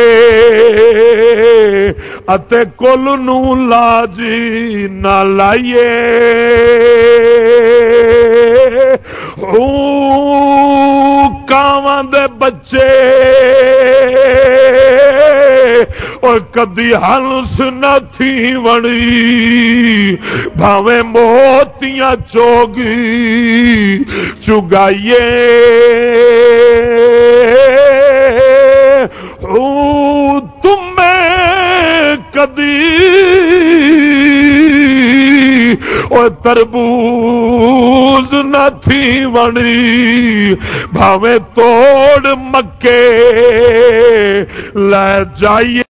اتے کل نو لاجی نہ لائیے۔ کاواں دے بچے اور کدی ہلس نہ تھی وڑی بھاوے موتیاں چوگی چگائیے تم کدی اور تربوز نہ تھی وڑی بھاوے توڑ مکے لے جائیے